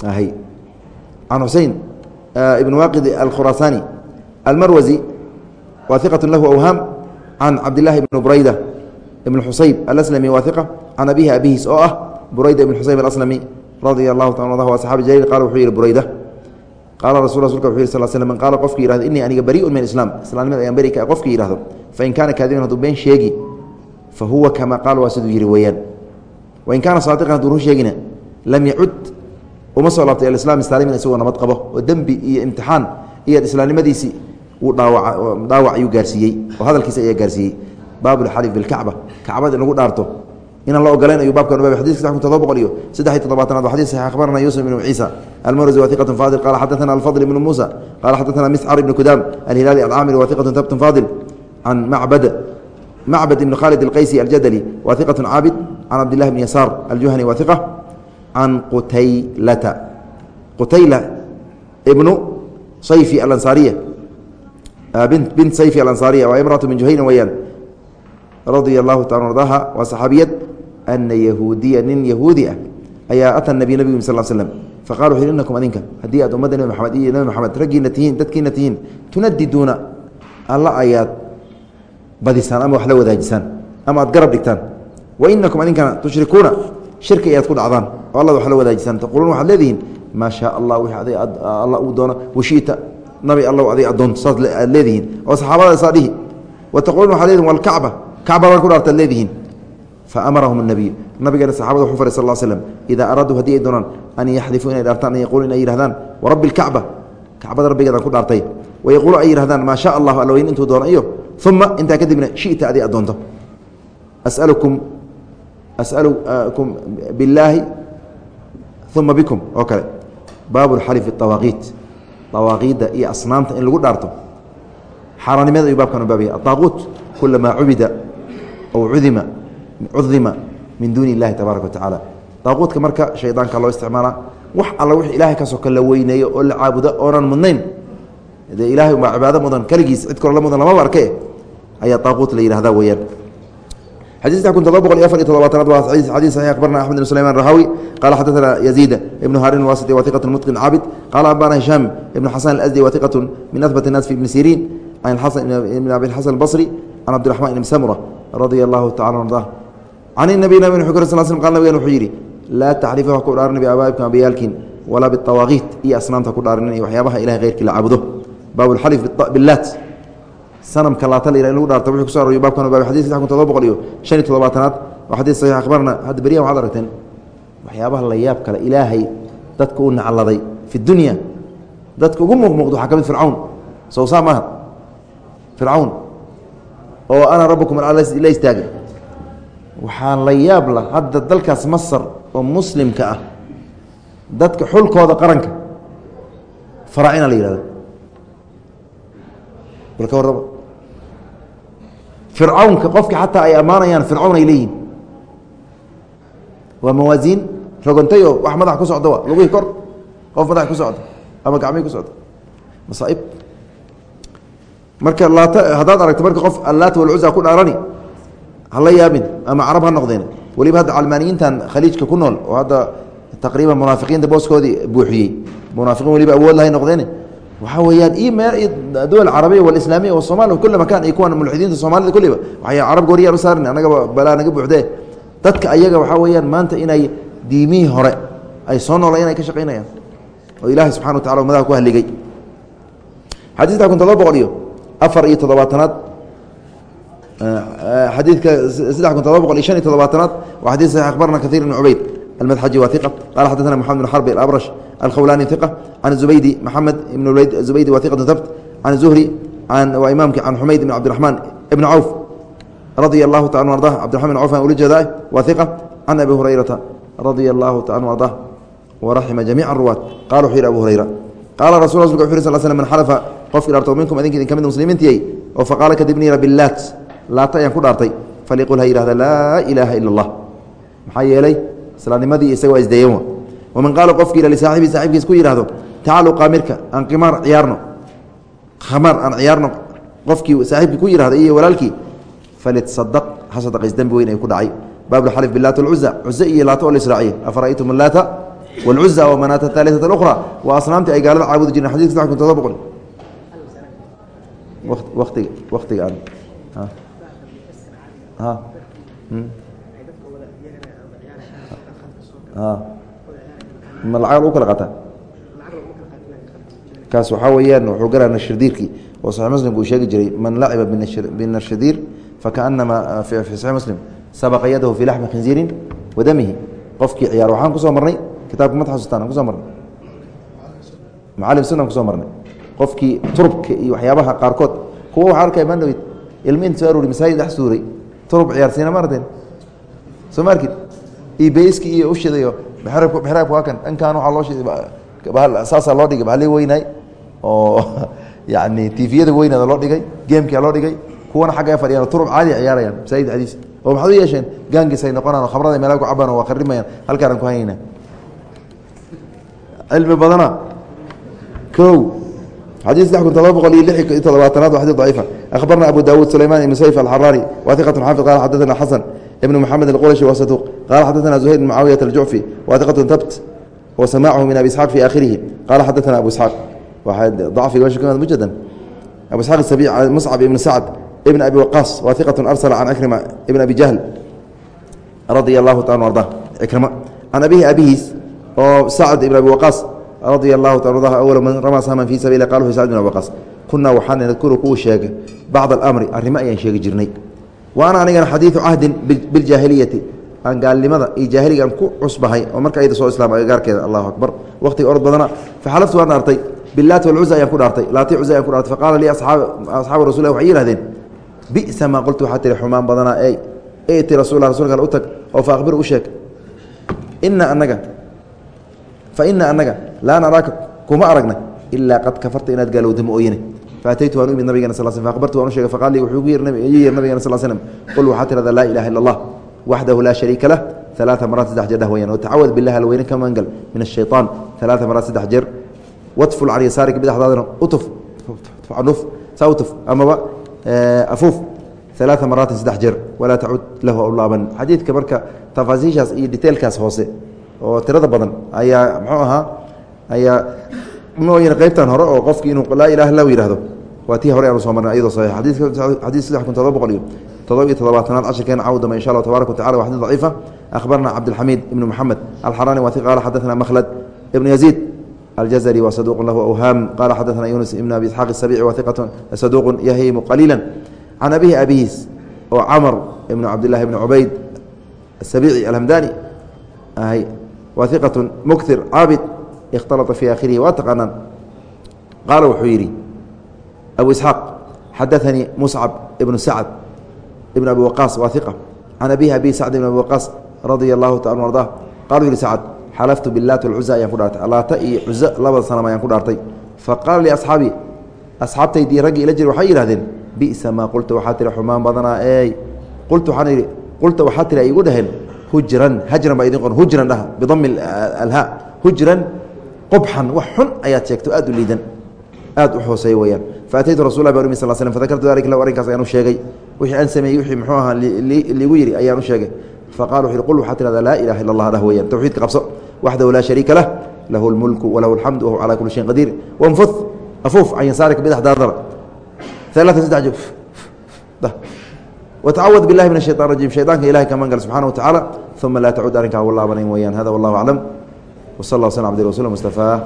can xusein ibn waaqid alkhuraasaani almarwazi wa iqaة lahu awhaam can cabdilaahi ibn burayda ibn xusayb alaslami wa iqa can abihi abihiis oo ah burayda ibn xusayb alaslami radia allahu ta a saxaabi jaliil qala wuxuu yihi burayda qaala rasul rasulka wuxu yih sal sl man qaala qofki yihahdo innii aniga bariun min islaam islaamnimada ayaan beri ka qofki yihahdo fain kaana kaadiban hadduu been sheegi fa huwa kama qaal waa siduu yihi weeyaan. Wain kaana saadiqan hadduu run sheegina lam yacud uma soo laabtay alislaam islaalimin isagoo nabad qabo oo dembi iyo imtixaan iyo islaamnimadiisii uu dhaawa dhaawac ayuu gaarsiiyey oo hadalkiisa ayaa gaarsiiyey. Baabulxalif bilkacba kacbada in lagu dhaarto inaan la ogolayn ayuu baabkan ubaabay xadis saddex kun todoba boqol iyo saddex iyo toddobaatanaad wa xadis saxiix akhbarana yuusuf ibnu ciisa almarwazi wa hiqatun faadil qala xadathana alfadl ibnu muusa qala xadathana miscar ibnu kudaam alhilaali alcaamiri wa hiqatun tabtun faadil can macbad macbad ibn khaalid alqaysi aljadali wa hiqatun caabid can cabdillahi bni yasaar aljuhani wa hiqa can qutaylata qutayla ibnu sayfi alansaariya bint sayfi alansaariya waa imratu min juhayna weyaan radia allahu taala ardaha waa saxaabiyad ana yahuudiya nin yahuudi ah ayaa ata nabiy nabig sal slm faqala wuxu inakum adinka haddii aad ummadda nebi maxamed iyo nebi maxamed raggiina tihiin dadkiina tihiin tunadiduuna alla ayaad badisaan ama wax la wadaajisaan ama aad garab dhigtaan. Wa inakum adinkana tushrikuuna shirki ayaad ku dhacdaan oo alla wax la wadaajisaan. Taquuluun waxaad leedihiin maa shaa allah wixii alla uu doono washita nabi allow adig addoonto saas aad leedihiin. Oo saxaabada saa dhihi wa taquuluun waxad leedihin walkacba kacba baan ku dhaartaad leedihiin faamarahum الnabiy nabigeena saxabada wuxuu faray sal l slm idaa araaduu haddii ay doonaan an yaxlifuu inay dhaartaan an yaquulu inay yihahdaan warabbi اlkacba kacbada rabbigeedaan ku dhaartay wayaquulu ay yihahdaan maa sha allahu alla weyn intuu doono iyo uma intaa kadibna shita adi adoonto asalukum asalukum billaahi uma bikum oo kale baabu lxalifi awaaqiit awaaqiidda iyo asnaamta in lagu dhaarto xaaraannimada ayuu baabkan u baabaya aaaquut kulamaa cubida aw udima cudima min duuni illahi tabaaraka wa tacaala daaquudka marka shaydaanka loo isticmaalaa wax alla wix ilaahay ka soko la weyneeyo oo la caabudo oonan mudnayn dee ilahay umbaa cibaado mudan keligiis cid kaloo la mudan lamaba arke ayaa daaquut la yihahda weyaan xadيث kun todoba boqol iyo afar iyo todobaatanaad waa xadيث صحيح أخبرنا أحمد بن سليمان الرهاوي قال حدثنا يزيد بن هارين الواسطي وثقة متقن عابد قال أنبانا هشام بن حسن الأزدي وثقة من أثبت الناس في ابن سيرين عن الحسن بن أبي الحسن البصري عن عبد الرحمن بن سمرة رضي الله تعالى عنه can inabi nabig uu sal sl qal nabigan wuxuu yidhi laa taxrifa ha ku dhaarina biabaaibkum abayaalkiin walaa biawaaqiit iyo asnaamta ku dhaarinin iyo waxyaabaha ilahay khayrkii la caabudo baabulxalif bilaat sanamka laata la in lagu dhaarta wuxuu kuso arooriyo baabkan baab xadis saddex kun todoba boqol iyo shan iyo toddobaatanaad. Waa xadiis saxiix akhbarna hadda beryahan waxaad aragteen waxyaabaha la yaab kale ilaahay dadka u nacladay fi dunya. Dadka ugu muuqmuuqdo waxaa ka mid fircawn. Sowsaa maaha. Fircawn. Oo ana rabbukum la istaaga waxaa la yaab la hadda dalkaas masar oo muslimka ah dadka xulkooda qaranka faraacina la yihahdo bal ka warraba. Fircawnka qofka xataa ay ammaanayaan fircawn ay leeyihiin waa mawaasiin rogontayo wax madax ku socda wa lugihii kor qof madax ku socda ama gacmihii ku socda masaaib. Marka laata haddaad aragto marka qof allaata walcuza ku dhaarani hala yaabin ama carab ha noqdeen. Weliba hadda calmaaniyiintan khaliijka ku nool oo hadda taqriiban munaafiqiinta booskoodii buuxiyey. Munaafiqiin weliba awood lahay noqdeen waxaa weeyaan i meel dowal carabiya walislaamiya wa somalia kula makan iyo kuwan mulxidiinta soomaalida kulliba. Waxay carab gooriyaan u saarin annagaba balaa naga buuxdee dadka ayaga waxaa weeyaan maanta inay diimihii hore ay soo noolayeen ay ka shaqaynayaan. Oo ilaahay subxana wa tacala ummadaha ku haligay xadiiska kun todoba boqol iyo afar iyo toddobaatanaad xadiidka saddex kun todoba boqol iyo shan iyo todobaatanaad waa xadii saxi akhbarna kahiir ibn cubayd almadxaji waa iqa qaala xaddaثna moxamed bn xarbi alabrash alkhawlani iqa can zubaydi maxamed ibn zubaydi waa iqatun habt can zuhri waa imaamki can xumayd ibn cabdiraxmaan ibn cawf radia allahu ta an ardah cbdiraman bn cawf an ulijeedaa waa iqa can abi hurayrata radia allahu ta anu ardah waraxima jamiic aruwaat qala wuxuu yidhi abu hurayra qaala rasul rasulka wuxu yh sal sl man xalafa qof idhaarto minkum idinka idin ka mid muslimiintiyey oo faqaala kadibnii rabilaat laata ayaan ku dhaartay. Faliqul ha yihahda laa ilaaha ila allah maxaa yeelay islaamnimadii isaga waa isdayeen waman qaala qofkiila lisaaxibii saaxibkiis ku yihahdo tacalu qaamirka aan qimaar ciyaarno khamaar aan ciyaarno qofkii saaxibkii ku yihahdo iyo walaalkii falitsadaq ha sadaqays dembi weyn ay ku dhacay. Baabulxalif bilaata walcuza cuse iyo laata oo laisraaciyo afara'aytum allaata walcuza wamanaata ahaaliata alukhra? Waa asnaamtii ay gaalada caabudi jireen. Xadidka saddex kun todoba boqol watiga watiga aan ah ma lacag lagu kala qataa kaas waxaa weeyaan wuxuu galaa nashirdiirkii oo saxix muslim uu sheegi jiray man laciba binashadiir fakaanamaa fi saxix muslim sabaqa yadahu fii laxmi khinziirin wa damihi. Qofkii ciyaar waxaan ku soo marnay kitaabka ma taxasustaan aan kuso marnay. Macalim sunan ku soo marnay. Qofkii turubka iyo waxyaabaha qaarkood kuwa waxaa arkaya mandhawid ilmiin soo aruuri masaajid dhex suuray turub ciyaarsiina ma arteen soo ma arkid? Ibeyski iyo ushidayo bexraabka waa kan. Dhankan waaa loo shiday saasaa loo dhigay bahalii weynaay oo yani tifiyada weynaada loo dhigay geemkia loo dhigay kuwana xagga fadhiyaan turub caadi ciyaarayaan. Masaajid xadiis oo maxaad u yeesheen? Gaangis ay noqonaan oo khamrada meelaha ku cabaan waa kharimayaan. Halkaanaan ku haynayna cilmi badana. Ko xadيث سدح kun todoba boqol iyo lix iyo todobaatanaad wa xadيث ضaciifa أخbarna abu dawud sulayman ibn sayf alxarani wa ثiqة xaafid qala xadaثna xasan ibn mxamed الquraشhi wa saduq qala xadaثna زuhayr بn mucaawiyaة الjucfi wa ثiqة tabt wa samaachu min abi isxaaq fi akhirihi qala xadaثna abu isxaaq ضacfiga mesha ka mujadan abu isxaaq الsabic muscab ibn sacd ibn abi waqaas wa ثiqة arsla can akrima ibn abi jahl radia الlahu taala arda ikrima can abihi abihiis oo sacd ibn abi waqaas radia allahu ta awal man ramaa sahman fii sabiil qalu sacd bin waqaas kunaa waxaan nadkuru kuwa sheega bacd alamri arrimo ayaan sheegi jirnay. Wa ana anigana xadiidu cahdin biljaahiliyati aan gaalnimada iyo jaahiligaan ku cusbahay oo marka ayda soo islaama agagaarkeeda allahu akbar. Waqtiga orod badana faxalaftu waan dhaartay bilaati walcuza ayaan ku dhaartay. Laati cuza ayaan ku dhaartay. Faqaala lii asxaabu rasul waxay yihahdeen bisa maa qultu waxaa tihi xumaan badanaa ey eti rasul rasulka u tag oo fa aqbir u sheeg ina anaga fa ina anaga laa naraaka kuma aragna ilaa qad kafarta inaad gaalowda ma ooyine faataytu waan u imid nabigana sal sl faaqbartu waan u shegay faqaal lii wuxuu gu yiri nabigana sal slm qul waxaa tirahdaa laa ilaha illa allah waxdahu laa shariika lah alaaa maraat saddex jeer dhah weyaan watacawad bilah alweyne ka maangal min ashayطaan alaaa maraat saddex jeer wadful can yasaarika bidexdaadana utuf anuf saa utuf amaba afuuf alaaa maraatin saddex jeer walaa tacud lahu aw laaban xadiidka marka tafaasiishaas iyo diteelkaas hoose oo tirada badan ayaa muxuu ahaa ayaa mooyane qeybtan hore oo qofki inuu laa ilaha illa yihahdo waa tii hore aanu soo marnay iyadoo saxiix xadiis saddex kun todoba boqol iyo todoba iyo toddobaatanaad cashirkeena cawdama insha allah tabaaraka watacala wa xadiis daciifa akhbarna cabdilxamiid ibnu moxamed alxarani wati qaala xadaثna makhlad ibnu yaziid aljazri wa saduq lahu awhaam qala xadaثna yunus ibn abi isxaaq الsabici wa iqat saduqu yahimu qaliila can abihi abihiis oo camr ibnu cabdillahi bni cubayd asabici alhamdani ahay wa iqat muktir caabid اkhtalطa fii akhirihi waa taqaanaan qaala wuxuu yidhi abu isxaaq xadaثanii muscab ibnu sacd ibn abi waqaas waa iqa can abihi abi sacd ibn abi waqaas radia allahu taala arda qala yihi sacd xalaftu bilaat walcuza ayaan ku dhaartay alaata iyo cuza labada sanam ayaan ku dhaartay faqaala lii asxaabii asxaabtaydii raggii ila jir waxay yidhahdeen bisa maa qulta waxaa tiri xumaan badanaa ey qultu waxaan idhi qulta waxaa tiri ay igu dhaheen hujran hajran baa idin qoran hujran dhaha bidami alha hujran qubxan wax xun ayaad sheegto aad u liidan aad u hooseeya weyaan faataytu rasul lah bn sl slm fadakartu dalik lahu arrinkaas ayaan u sheegay. Wixii aan sameeyey wixii muxuu ahaa liigu yidhi ayaan u sheegay. Faqala wuxu qul waxaa tirahdaa laa ilaha illa allah dhah weyaan tawxiidka qabso waxdahu laa shariika lah lahu اlmulku walahu alxamdu wahuwa calaa kuli shayin qadiir. Wanfud afuuf can yasaarika bidexdaadana alaatan saddex jo wtacawad bilah min shayطan rajim shayطanka ilahay ka magan gala subxana wa tacaala uma laa tacud arrinkaa u laabanay weyaan hada wallah aclam w sal lla sl bdi rasul mustafaa